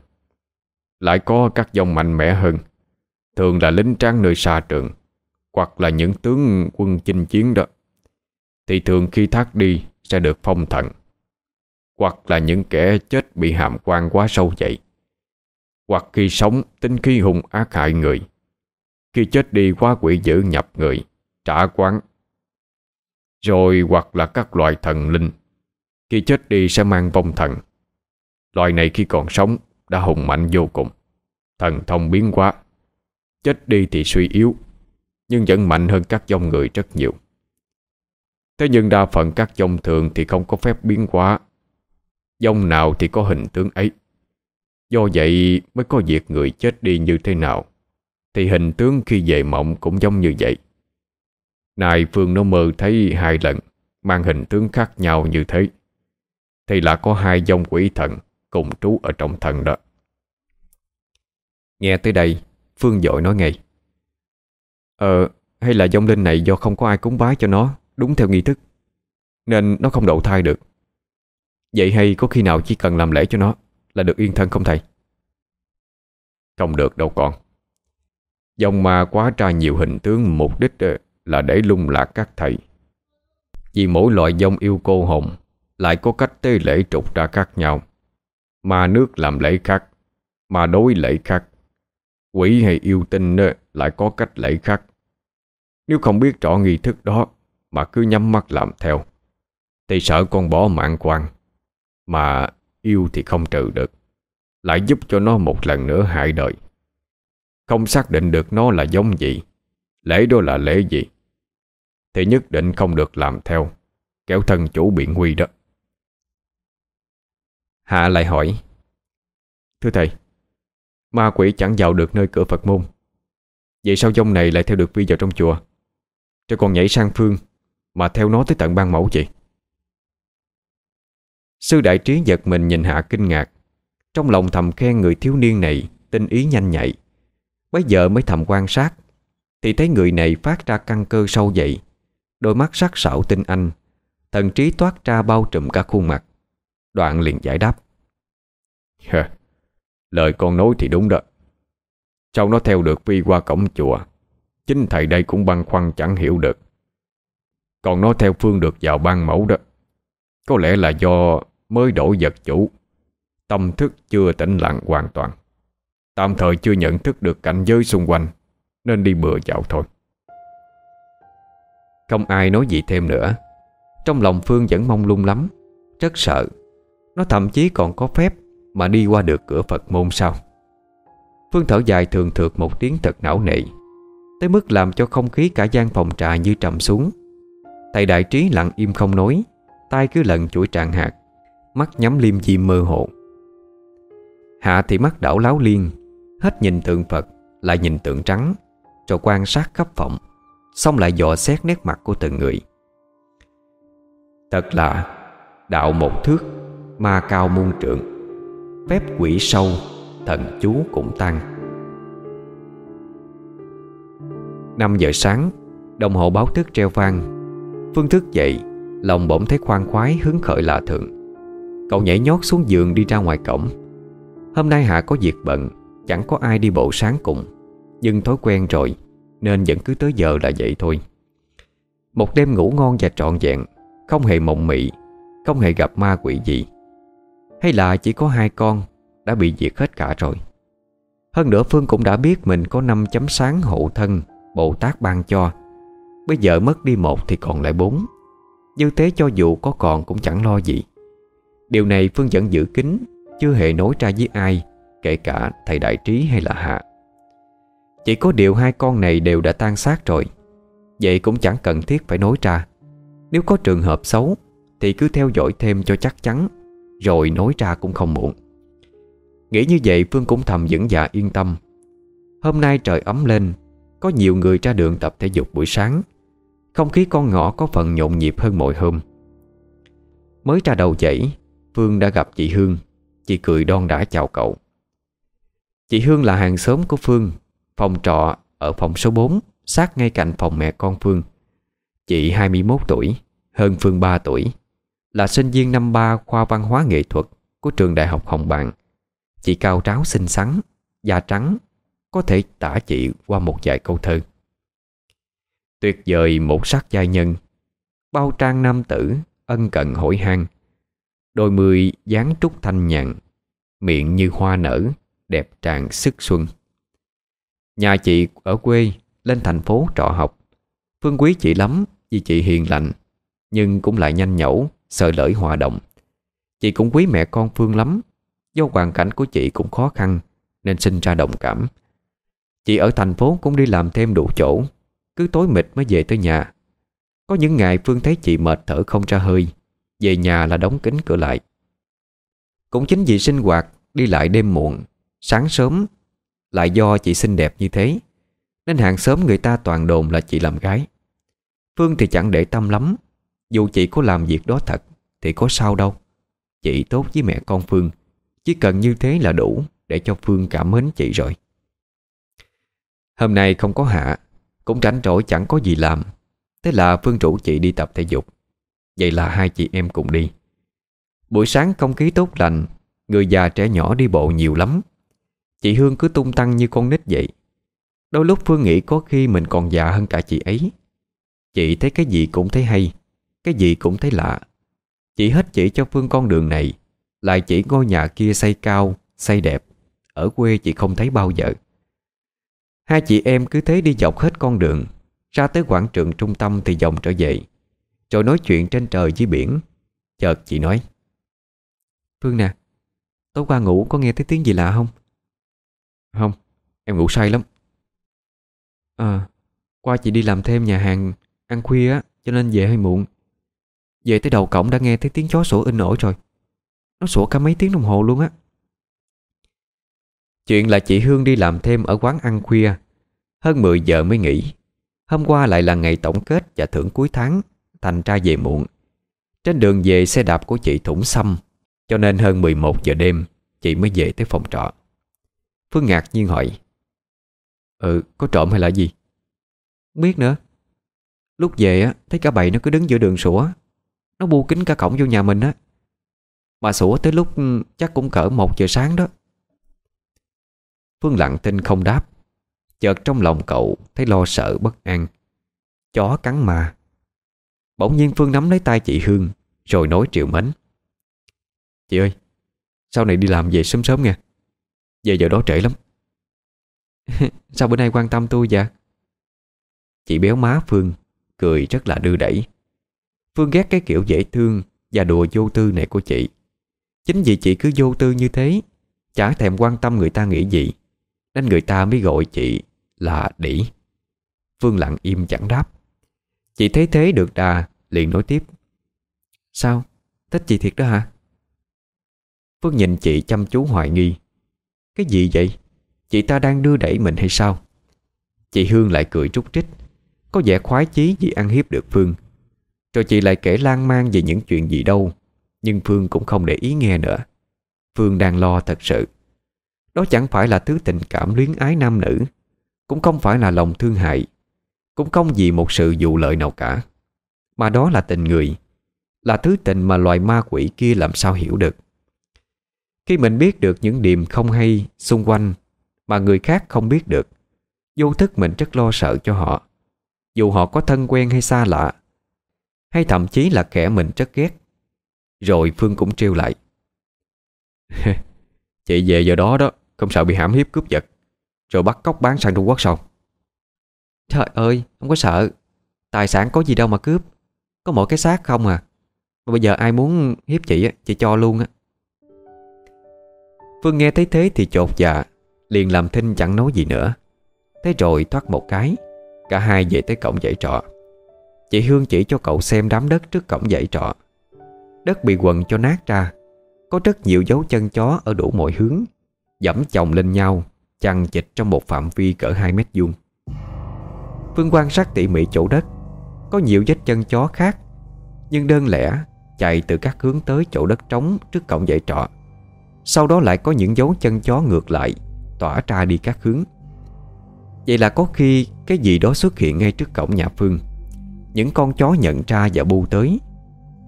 Lại có các dòng mạnh mẽ hơn, Thường là lính tráng nơi xa trường. Hoặc là những tướng quân chinh chiến đó, Thì thường khi thác đi Sẽ được phong thần, Hoặc là những kẻ chết bị hàm quan quá sâu vậy; Hoặc khi sống tính khí hung ác hại người, Khi chết đi quá quỷ dữ nhập người, Trả quán. Rồi hoặc là các loại thần linh, Khi chết đi sẽ mang vong thần. Loài này khi còn sống Đã hùng mạnh vô cùng, Thần thông biến quá Chết đi thì suy yếu nhưng vẫn mạnh hơn các dòng người rất nhiều. Thế nhưng đa phần các dòng thường Thì không có phép biến hóa. Dòng nào thì có hình tướng ấy. Do vậy mới có việc người chết đi như thế nào. Thì hình tướng khi về mộng cũng giống như vậy. Này Phương nó mơ thấy hai lần Mang hình tướng khác nhau như thế, Thì là có hai dòng quỷ thần Cùng trú ở trong thần đó. Nghe tới đây, Phương dội nói ngay. Ờ hay là dông linh này do không có ai cúng bái cho nó, Đúng theo nghi thức, Nên nó không đậu thai được. Vậy hay có khi nào chỉ cần làm lễ cho nó Là được yên thân không thầy? Không được đâu con. Dòng ma quá tra nhiều hình tướng Mục đích ờ, là để lung lạc các thầy. Vì mỗi loại dông yêu cô hồn Lại có cách tế lễ trục ra khác nhau. Ma nước làm lễ khác, Ma đối lễ khác. Quỷ hay yêu tinh ờ, lại có cách lễ khác. Nếu không biết rõ nghi thức đó, Mà cứ nhắm mắt làm theo, Thì sợ con bỏ mạng quan Mà yêu thì không trừ được. Lại giúp cho nó một lần nữa hại đời. Không xác định được nó là giống gì, Lễ đó là lễ gì, Thì nhất định không được làm theo Kéo thân chủ biện nguy đó. Hạ lại hỏi, Thưa thầy, Ma quỷ chẳng vào được nơi cửa Phật môn. Vậy sao dông này lại theo được Vi vào trong chùa? Cho còn nhảy sang phương, Mà theo nó tới tận ban mẫu vậy. Sư đại trí giật mình nhìn Hạ kinh ngạc. Trong lòng thầm khen người thiếu niên này, Tinh ý nhanh nhạy. Bây giờ mới thầm quan sát, Thì thấy người này phát ra căn cơ sâu dậy. Đôi mắt sắc sảo tinh anh, Thần trí toát ra bao trùm cả khuôn mặt. Đoạn liền giải đáp. Lời con nói thì đúng đó. Sao nó theo được Vi qua cổng chùa? Chính thầy đây cũng băn khoăn chẳng hiểu được. Còn nó theo Phương được vào ban mẫu đó. Có lẽ là do mới đổi vật chủ. Tâm thức chưa tĩnh lặng hoàn toàn. Tạm thời chưa nhận thức được cảnh giới xung quanh, Nên đi bừa dạo thôi. Không ai nói gì thêm nữa. Trong lòng Phương vẫn mong lung lắm. Rất sợ. Nó thậm chí còn có phép Mà đi qua được cửa Phật môn sao? Phương thở dài thường thượt một tiếng thật não nệ Tới mức làm cho không khí cả gian phòng trà như trầm xuống. Thầy đại trí lặng im không nói tay cứ lần chuỗi trạng hạt, Mắt nhắm liêm diêm mơ hồ. Hạ thì mắt đảo láo liên, Hết nhìn tượng Phật, Lại nhìn tượng trắng Rồi quan sát khắp phòng, Xong lại dò xét nét mặt của từng người. Thật là Đạo một thước, Ma cao muôn trượng, Phép quỷ sâu, Thần chú cũng tăng. 5 giờ sáng, Đồng hồ báo thức treo vang. Phương thức dậy, Lòng bỗng thấy khoan khoái, hứng khởi lạ thường. Cậu nhảy nhót xuống giường đi ra ngoài cổng. Hôm nay Hạ có việc bận, Chẳng có ai đi bộ sáng cùng. Nhưng thói quen rồi, Nên vẫn cứ tới giờ là vậy thôi. Một đêm ngủ ngon và trọn vẹn, Không hề mộng mị, Không hề gặp ma quỷ gì. Hay là chỉ có hai con, Đã bị diệt hết cả rồi. Hơn nữa Phương cũng đã biết Mình có năm chấm sáng hộ thân. Bồ Tát ban cho. Bây giờ mất đi một thì còn lại bốn. Như thế cho dù có còn cũng chẳng lo gì. Điều này Phương vẫn giữ kín, Chưa hề nói ra với ai, Kể cả thầy đại trí hay là Hạ. Chỉ có điều hai con này đều đã tan xác rồi. Vậy cũng chẳng cần thiết phải nói ra. Nếu có trường hợp xấu, Thì cứ theo dõi thêm cho chắc chắn, Rồi nói ra cũng không muộn. Nghĩ như vậy, Phương cũng thầm vững dạ yên tâm. Hôm nay trời ấm lên có nhiều người ra đường tập thể dục buổi sáng. Không khí con ngõ có phần nhộn nhịp hơn mọi hôm. Mới ra đầu dãy, Phương đã gặp chị Hương. Chị cười đon đã chào cậu. Chị Hương là hàng xóm của Phương, Phòng trọ ở phòng số 4 Sát ngay cạnh phòng mẹ con Phương. Chị 21 tuổi, Hơn Phương 3 tuổi. Là sinh viên năm 3 khoa văn hóa nghệ thuật Của trường đại học Hồng Bàng. Chị cao tráo xinh xắn, Da trắng có thể tả chị qua một vài câu thơ. Tuyệt vời một sắc giai nhân, Bao trang nam tử Ân cận hỏi han. Đôi mươi dáng trúc thanh nhàn, Miệng như hoa nở, Đẹp tràn sức xuân. Nhà chị ở quê Lên thành phố trọ học. Phương quý chị lắm vì chị hiền lành, Nhưng cũng lại nhanh nhẩu, Sợ lỡi hòa động Chị cũng quý mẹ con Phương lắm, Do hoàn cảnh của chị cũng khó khăn, Nên sinh ra đồng cảm. Chị ở thành phố cũng đi làm thêm đủ chỗ, Cứ tối mịt mới về tới nhà. Có những ngày Phương thấy chị mệt thở không ra hơi, Về nhà là đóng kính cửa lại. Cũng chính vì sinh hoạt, Đi lại đêm muộn, Sáng sớm Lại do chị xinh đẹp như thế, Nên hàng sớm người ta toàn đồn là chị làm gái. Phương thì chẳng để tâm lắm, Dù chị có làm việc đó thật Thì có sao đâu. Chị tốt với mẹ con Phương, Chỉ cần như thế là đủ Để cho Phương cảm mến chị rồi. Hôm nay không có hạ, Cũng tránh rỗi chẳng có gì làm. Thế là Phương rủ chị đi tập thể dục. Vậy là hai chị em cùng đi. Buổi sáng không khí tốt lành, Người già trẻ nhỏ đi bộ nhiều lắm. Chị Hương cứ tung tăng như con nít vậy. Đôi lúc Phương nghĩ có khi mình còn già hơn cả chị ấy. Chị thấy cái gì cũng thấy hay, Cái gì cũng thấy lạ. Chị hết chỉ cho Phương con đường này, Lại chỉ ngôi nhà kia xây cao, Xây đẹp. Ở quê chị không thấy bao giờ. Hai chị em cứ thế đi dọc hết con đường Ra tới quảng trường trung tâm thì vòng trở về Rồi nói chuyện trên trời dưới biển. Chợt chị nói Phương nè Tối qua ngủ có nghe thấy tiếng gì lạ không? Không, em ngủ say lắm. À, qua chị đi làm thêm nhà hàng Ăn khuya á, cho nên về hơi muộn. Về tới đầu cổng đã nghe thấy tiếng chó sủa in ỏi rồi. Nó sủa cả mấy tiếng đồng hồ luôn á. Chuyện là chị Hương đi làm thêm ở quán ăn khuya. Hơn 10 giờ mới nghỉ. Hôm qua lại là ngày tổng kết và thưởng cuối tháng, Thành ra về muộn. Trên đường về, xe đạp của chị thủng xăm, Cho nên hơn 11 giờ đêm, Chị mới về tới phòng trọ. Phương ngạc nhiên hỏi Ừ có trộm hay là gì? Không biết nữa. Lúc về á, thấy cả bầy nó cứ đứng giữa đường sủa, Nó bu kính cả cổng vô nhà mình á. Mà sủa tới lúc chắc cũng cỡ một giờ sáng đó. Phương lặng thinh không đáp. Chợt trong lòng cậu thấy lo sợ bất an. Chó cắn mà Bỗng nhiên Phương nắm lấy tay chị Hương, Rồi nói triệu mến. Chị ơi, Sau này đi làm về sớm sớm nha. Về giờ đó trễ lắm. Sao bữa nay quan tâm tôi vậy? Chị béo má Phương Cười rất là đưa đẩy. Phương ghét cái kiểu dễ thương Và đùa vô tư này của chị. Chính vì chị cứ vô tư như thế, Chả thèm quan tâm người ta nghĩ gì. Nên người ta mới gọi chị là đỉ Phương lặng im chẳng đáp Chị thấy thế được đà, Liền nói tiếp Sao? Thích chị thiệt đó hả? Phương nhìn chị chăm chú hoài nghi Cái gì vậy? Chị ta đang đưa đẩy mình hay sao? Chị Hương lại cười trúc trích Có vẻ khoái chí vì ăn hiếp được Phương Rồi chị lại kể lan man về những chuyện gì đâu, Nhưng Phương cũng không để ý nghe nữa Phương đang lo thật sự đó chẳng phải là thứ tình cảm luyến ái nam nữ, Cũng không phải là lòng thương hại, Cũng không vì một sự dụ lợi nào cả. Mà đó là tình người, Là thứ tình mà loài ma quỷ kia làm sao hiểu được. Khi mình biết được những điểm không hay xung quanh Mà người khác không biết được, Vô thức mình rất lo sợ cho họ. Dù họ có thân quen hay xa lạ, Hay thậm chí là kẻ mình rất ghét. Rồi Phương cũng trêu lại. Chị về giờ đó đó. Không sợ bị hãm hiếp cướp giật. Rồi bắt cóc bán sang Trung Quốc sau. Trời ơi, không có sợ. Tài sản có gì đâu mà cướp. Có mỗi cái xác không à. Mà bây giờ ai muốn hiếp chị Chị cho luôn á. Phương nghe thấy thế thì chột dạ Liền làm thinh chẳng nói gì nữa. Thế rồi thoát một cái, Cả hai về tới cổng dãy trọ. Chị Hương chỉ cho cậu xem đám đất trước cổng dãy trọ. Đất bị quần cho nát ra, Có rất nhiều dấu chân chó ở đủ mọi hướng. Dẫm chồng lên nhau, Chằng chịch trong một phạm vi cỡ 2 mét vuông. Phương quan sát tỉ mỉ chỗ đất, Có nhiều vết chân chó khác, Nhưng đơn lẻ Chạy từ các hướng tới chỗ đất trống Trước cổng dãy trọ. Sau đó lại có những dấu chân chó ngược lại, Tỏa ra đi các hướng. Vậy là có khi cái gì đó xuất hiện ngay trước cổng nhà Phương. Những con chó nhận ra và bu tới,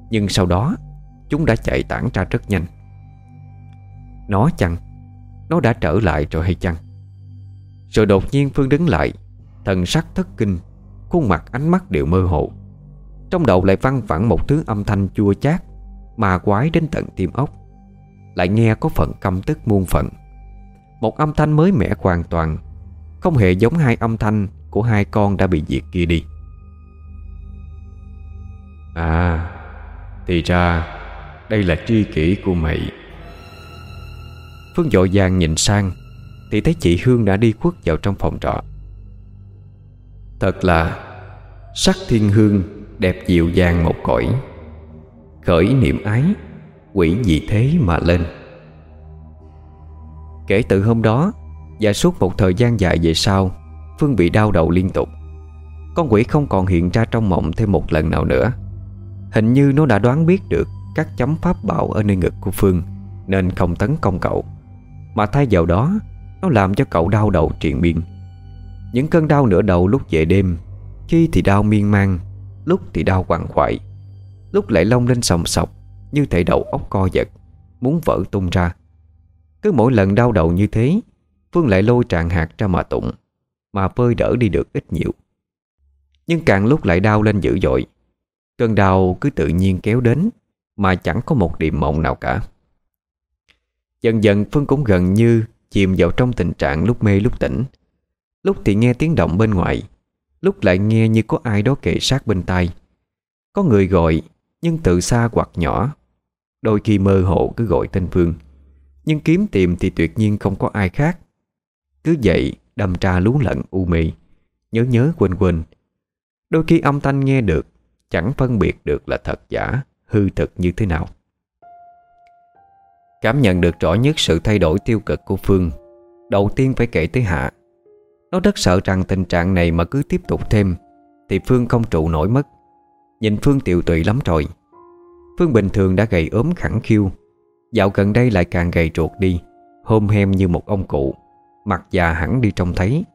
Nhưng sau đó, Chúng đã chạy tản ra rất nhanh. Nó chăng nó đã trở lại rồi hay chăng? Rồi đột nhiên Phương đứng lại, Thần sắc thất kinh, Khuôn mặt ánh mắt đều mơ hồ. Trong đầu lại văng vẳng một thứ âm thanh chua chát Mà quái đến tận tim ốc Lại nghe có phần căm tức muôn phận Một âm thanh mới mẻ hoàn toàn, Không hề giống hai âm thanh Của hai con đã bị diệt kia đi. À Thì ra, Đây là tri kỷ của mày. Phương dội vàng nhìn sang, Thì thấy chị Hương đã đi khuất vào trong phòng trọ. Thật là, Sắc thiên hương đẹp dịu dàng một cõi, Khởi niệm ái, Quỷ vì thế mà lên. Kể từ hôm đó, Và suốt một thời gian dài về sau, Phương bị đau đầu liên tục. Con quỷ không còn hiện ra trong mộng thêm một lần nào nữa. Hình như nó đã đoán biết được Các chấm pháp bảo ở nơi ngực của Phương, Nên không tấn công cậu. Mà thay vào đó, Nó làm cho cậu đau đầu triền miên. Những cơn đau nửa đầu lúc về đêm, Khi thì đau miên man, Lúc thì đau quằn quại, Lúc lại lông lên sòng sọc Như thể đầu óc co giật, Muốn vỡ tung ra. Cứ mỗi lần đau đầu như thế, Phương lại lôi tràn hạt ra mà tụng, Mà phơi đỡ đi được ít nhiều. Nhưng càng lúc lại đau lên dữ dội, Cơn đau cứ tự nhiên kéo đến, Mà chẳng có một điểm mộng nào cả. Dần dần Phương cũng gần như Chìm vào trong tình trạng lúc mê lúc tỉnh. Lúc thì nghe tiếng động bên ngoài, Lúc lại nghe như có ai đó kệ sát bên tai. Có người gọi, Nhưng từ xa hoặc nhỏ. Đôi khi mơ hồ cứ gọi tên Phương. Nhưng kiếm tìm thì tuyệt nhiên không có ai khác. Cứ vậy đâm tra lú lẫn u mì Nhớ nhớ quên quên. Đôi khi âm thanh nghe được, Chẳng phân biệt được là thật giả, Hư thực như thế nào. Cảm nhận được rõ nhất sự thay đổi tiêu cực của Phương. Đầu tiên phải kể tới Hạ. Nó rất sợ rằng tình trạng này mà cứ tiếp tục thêm Thì Phương không trụ nổi mất. Nhìn Phương tiều tụy lắm rồi. Phương bình thường đã gầy ốm khẳng khiu. Dạo gần đây lại càng gầy ruột đi Hôm hem như một ông cụ. Mặt già hẳn đi trông thấy.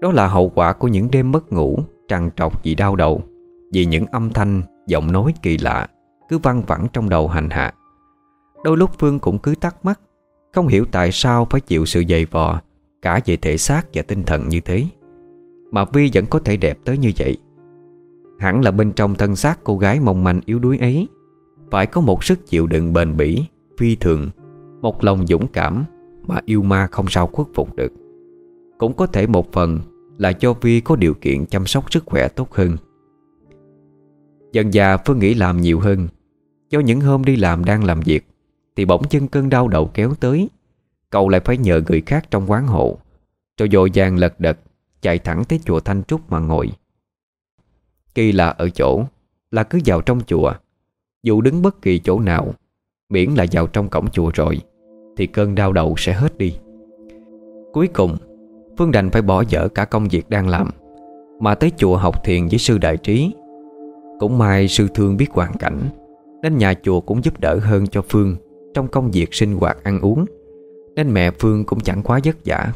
Đó là hậu quả của những đêm mất ngủ Trằn trọc vì đau đầu. Vì những âm thanh, giọng nói kỳ lạ Cứ văng vẳng trong đầu hành hạ. Đôi lúc Phương cũng cứ tắt mắt Không hiểu tại sao phải chịu sự dày vò Cả về thể xác và tinh thần như thế. Mà Vi vẫn có thể đẹp tới như vậy. Hẳn là bên trong thân xác cô gái mong manh yếu đuối ấy, Phải có một sức chịu đựng bền bỉ, Phi thường, Một lòng dũng cảm Mà yêu ma không sao khuất phục được. Cũng có thể một phần Là cho Vi có điều kiện chăm sóc sức khỏe tốt hơn. Dần già Phương nghĩ làm nhiều hơn Do những hôm đi làm đang làm việc thì bỗng chân cơn đau đầu kéo tới. Cậu lại phải nhờ người khác trong quán hộ. Rồi dội vàng lật đật, Chạy thẳng tới chùa Thanh Trúc mà ngồi. Kỳ là ở chỗ Là cứ vào trong chùa. Dù đứng bất kỳ chỗ nào Miễn là vào trong cổng chùa rồi, Thì cơn đau đầu sẽ hết đi. Cuối cùng, Phương đành phải bỏ dở cả công việc đang làm, Mà tới chùa học thiền với sư đại trí. Cũng may sư thương biết hoàn cảnh, Nên nhà chùa cũng giúp đỡ hơn cho Phương. Trong công việc sinh hoạt ăn uống, Nên mẹ Phương cũng chẳng quá vất vả.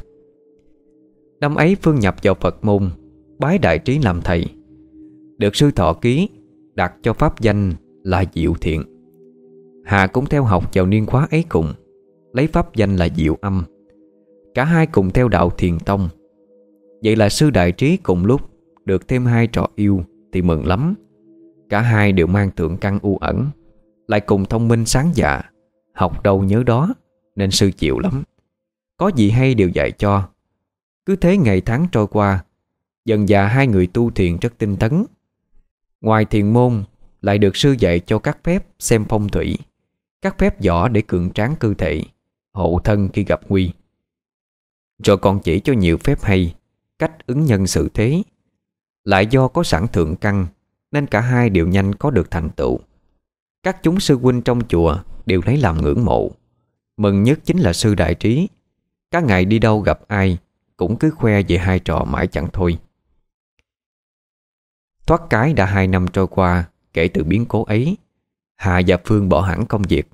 Năm ấy Phương nhập vào Phật môn, Bái đại trí làm thầy, Được sư thọ ký, Đặt cho pháp danh là Diệu Thiện. Hà cũng theo học vào niên khóa ấy cùng, Lấy pháp danh là Diệu Âm. Cả hai cùng theo đạo Thiền Tông. Vậy là sư đại trí cùng lúc Được thêm hai trò yêu Thì mừng lắm. Cả hai đều mang tượng căn u ẩn, Lại cùng thông minh sáng dạ Học đâu nhớ đó, Nên sư chịu lắm. Có gì hay đều dạy cho. Cứ thế ngày tháng trôi qua, Dần già hai người tu thiền rất tinh tấn. Ngoài thiền môn, Lại được sư dạy cho các phép xem phong thủy, Các phép võ để cường tráng cơ thể, Hộ thân khi gặp nguy. Rồi còn chỉ cho nhiều phép hay, Cách ứng nhân sự thế. Lại do có sẵn thượng căn, Nên cả hai đều nhanh có được thành tựu. Các chúng sư huynh trong chùa Đều lấy làm ngưỡng mộ. Mừng nhất chính là sư đại trí. Các ngày đi đâu gặp ai, Cũng cứ khoe về hai trò mãi chẳng thôi. Thoát cái đã hai năm trôi qua, Kể từ biến cố ấy Hà và Phương bỏ hẳn công việc.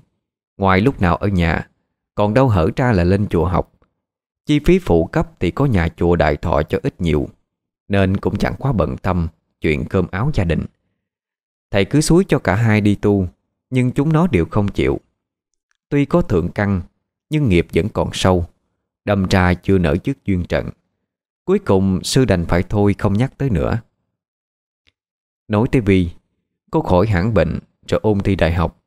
Ngoài lúc nào ở nhà, Còn đâu hở ra là lên chùa học. Chi phí phụ cấp thì có nhà chùa đại thọ cho ít nhiều, Nên cũng chẳng quá bận tâm Chuyện cơm áo gia đình. Thầy cứ suối cho cả hai đi tu, Nhưng chúng nó đều không chịu. Tuy có thượng căn Nhưng nghiệp vẫn còn sâu. Đâm ra chưa nở chức duyên trận. Cuối cùng sư đành phải thôi không nhắc tới nữa. Nói tới Vi Cô khỏi hẳn bệnh rồi ôn thi đại học.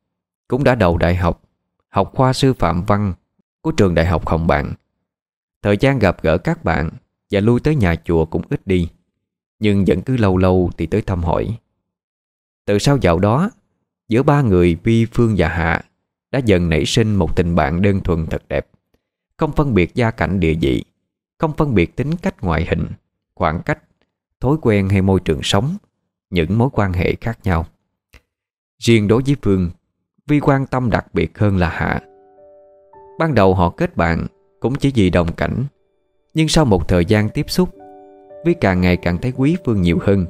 Cũng đã đầu đại học Học khoa sư phạm văn Của trường đại học Hồng bạn. Thời gian gặp gỡ các bạn Và lui tới nhà chùa cũng ít đi Nhưng vẫn cứ lâu lâu thì tới thăm hỏi. Từ sau dạo đó Giữa ba người Vi, Phương và Hạ đã dần nảy sinh một tình bạn đơn thuần thật đẹp. Không phân biệt gia cảnh địa vị, Không phân biệt tính cách ngoại hình, Khoảng cách, Thói quen hay môi trường sống, Những mối quan hệ khác nhau. Riêng đối với Phương, Vi quan tâm đặc biệt hơn là Hạ. Ban đầu họ kết bạn Cũng chỉ vì đồng cảnh, Nhưng sau một thời gian tiếp xúc, Vi càng ngày càng thấy quý Phương nhiều hơn.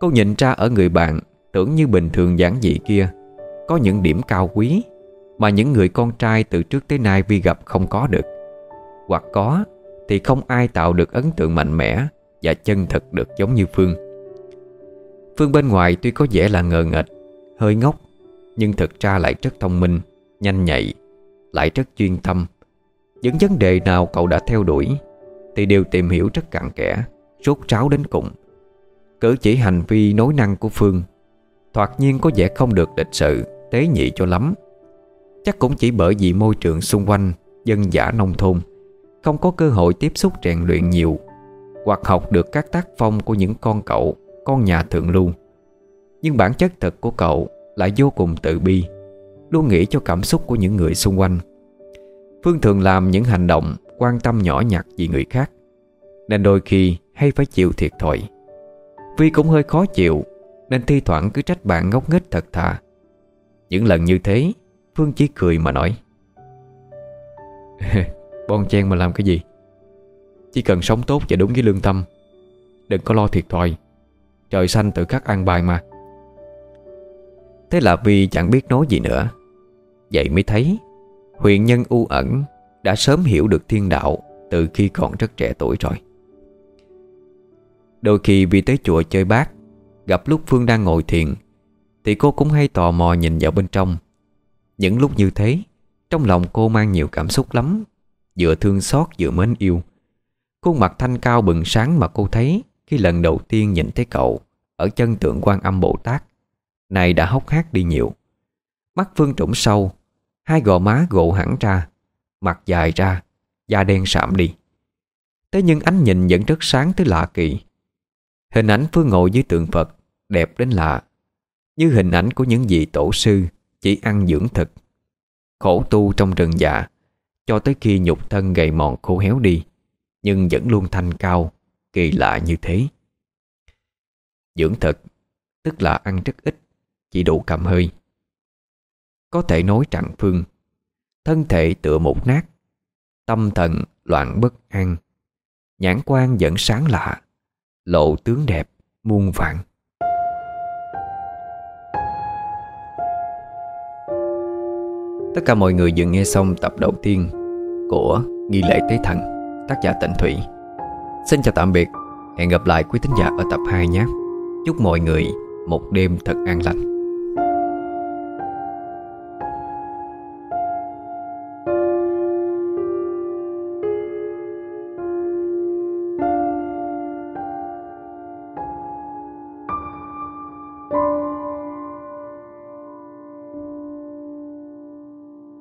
Cô nhìn ra ở người bạn Tưởng như bình thường giản dị kia, Có những điểm cao quý. Mà những người con trai từ trước tới nay Vi gặp không có được. Hoặc có, Thì không ai tạo được ấn tượng mạnh mẽ Và chân thực được giống như Phương. Phương bên ngoài tuy có vẻ là ngờ nghệch, Hơi ngốc, Nhưng thực ra lại rất thông minh, Nhanh nhạy, Lại rất chuyên tâm. Những vấn đề nào cậu đã theo đuổi Thì đều tìm hiểu rất cặn kẽ, Rốt ráo đến cùng. Cử chỉ hành vi nối năng của Phương Thoạt nhiên có vẻ không được lịch sự, Tế nhị cho lắm. Chắc cũng chỉ bởi vì môi trường xung quanh, Dân giả nông thôn, Không có cơ hội tiếp xúc rèn luyện nhiều, Hoặc học được các tác phong Của những con cậu, Con nhà thượng lưu. Nhưng bản chất thật của cậu Lại vô cùng tự bi, Luôn nghĩ cho cảm xúc của những người xung quanh. Phương thường làm những hành động Quan tâm nhỏ nhặt vì người khác, Nên đôi khi hay phải chịu thiệt thòi. Vi cũng hơi khó chịu, Nên thi thoảng cứ trách bạn ngốc nghếch thật thà. Những lần như thế Phương chỉ cười mà nói. Bon chen mà làm cái gì? Chỉ cần sống tốt và đúng với lương tâm. Đừng có lo thiệt thòi. Trời xanh tự khắc an bài mà. Thế là vì chẳng biết nói gì nữa. Vậy mới thấy Huyền nhân u ẩn Đã sớm hiểu được thiên đạo Từ khi còn rất trẻ tuổi rồi. Đôi khi vì tới chùa chơi bác, Gặp lúc Phương đang ngồi thiền Thì cô cũng hay tò mò nhìn vào bên trong. Những lúc như thế, Trong lòng cô mang nhiều cảm xúc lắm, Vừa thương xót vừa mến yêu. Khuôn mặt thanh cao bừng sáng mà cô thấy Khi lần đầu tiên nhìn thấy cậu Ở chân tượng quan âm Bồ Tát. Này đã hốc hác đi nhiều. Mắt Phương trũng sâu, Hai gò má gộ hẳn ra, Mặt dài ra, Da đen sạm đi. Thế nhưng ánh nhìn vẫn rất sáng tới lạ kỳ. Hình ảnh Phương ngồi dưới tượng Phật Đẹp đến lạ, Như hình ảnh của những vị tổ sư chỉ ăn dưỡng thực Khổ tu trong rừng dạ Cho tới khi nhục thân gầy mòn khô héo đi, Nhưng vẫn luôn thanh cao, Kỳ lạ như thế. Dưỡng thực Tức là ăn rất ít, Chỉ đủ cầm hơi. Có thể nói trạng phương, Thân thể tựa một nát, Tâm thần loạn bất an, Nhãn quan vẫn sáng lạ, Lộ tướng đẹp, muôn vạn Tất cả mọi người vừa nghe xong tập đầu tiên Của Nghi lễ Tế Thần, Tác giả Tịnh Thủy. Xin chào tạm biệt. Hẹn gặp lại quý thính giả ở tập 2 nhé. Chúc mọi người một đêm thật an lành.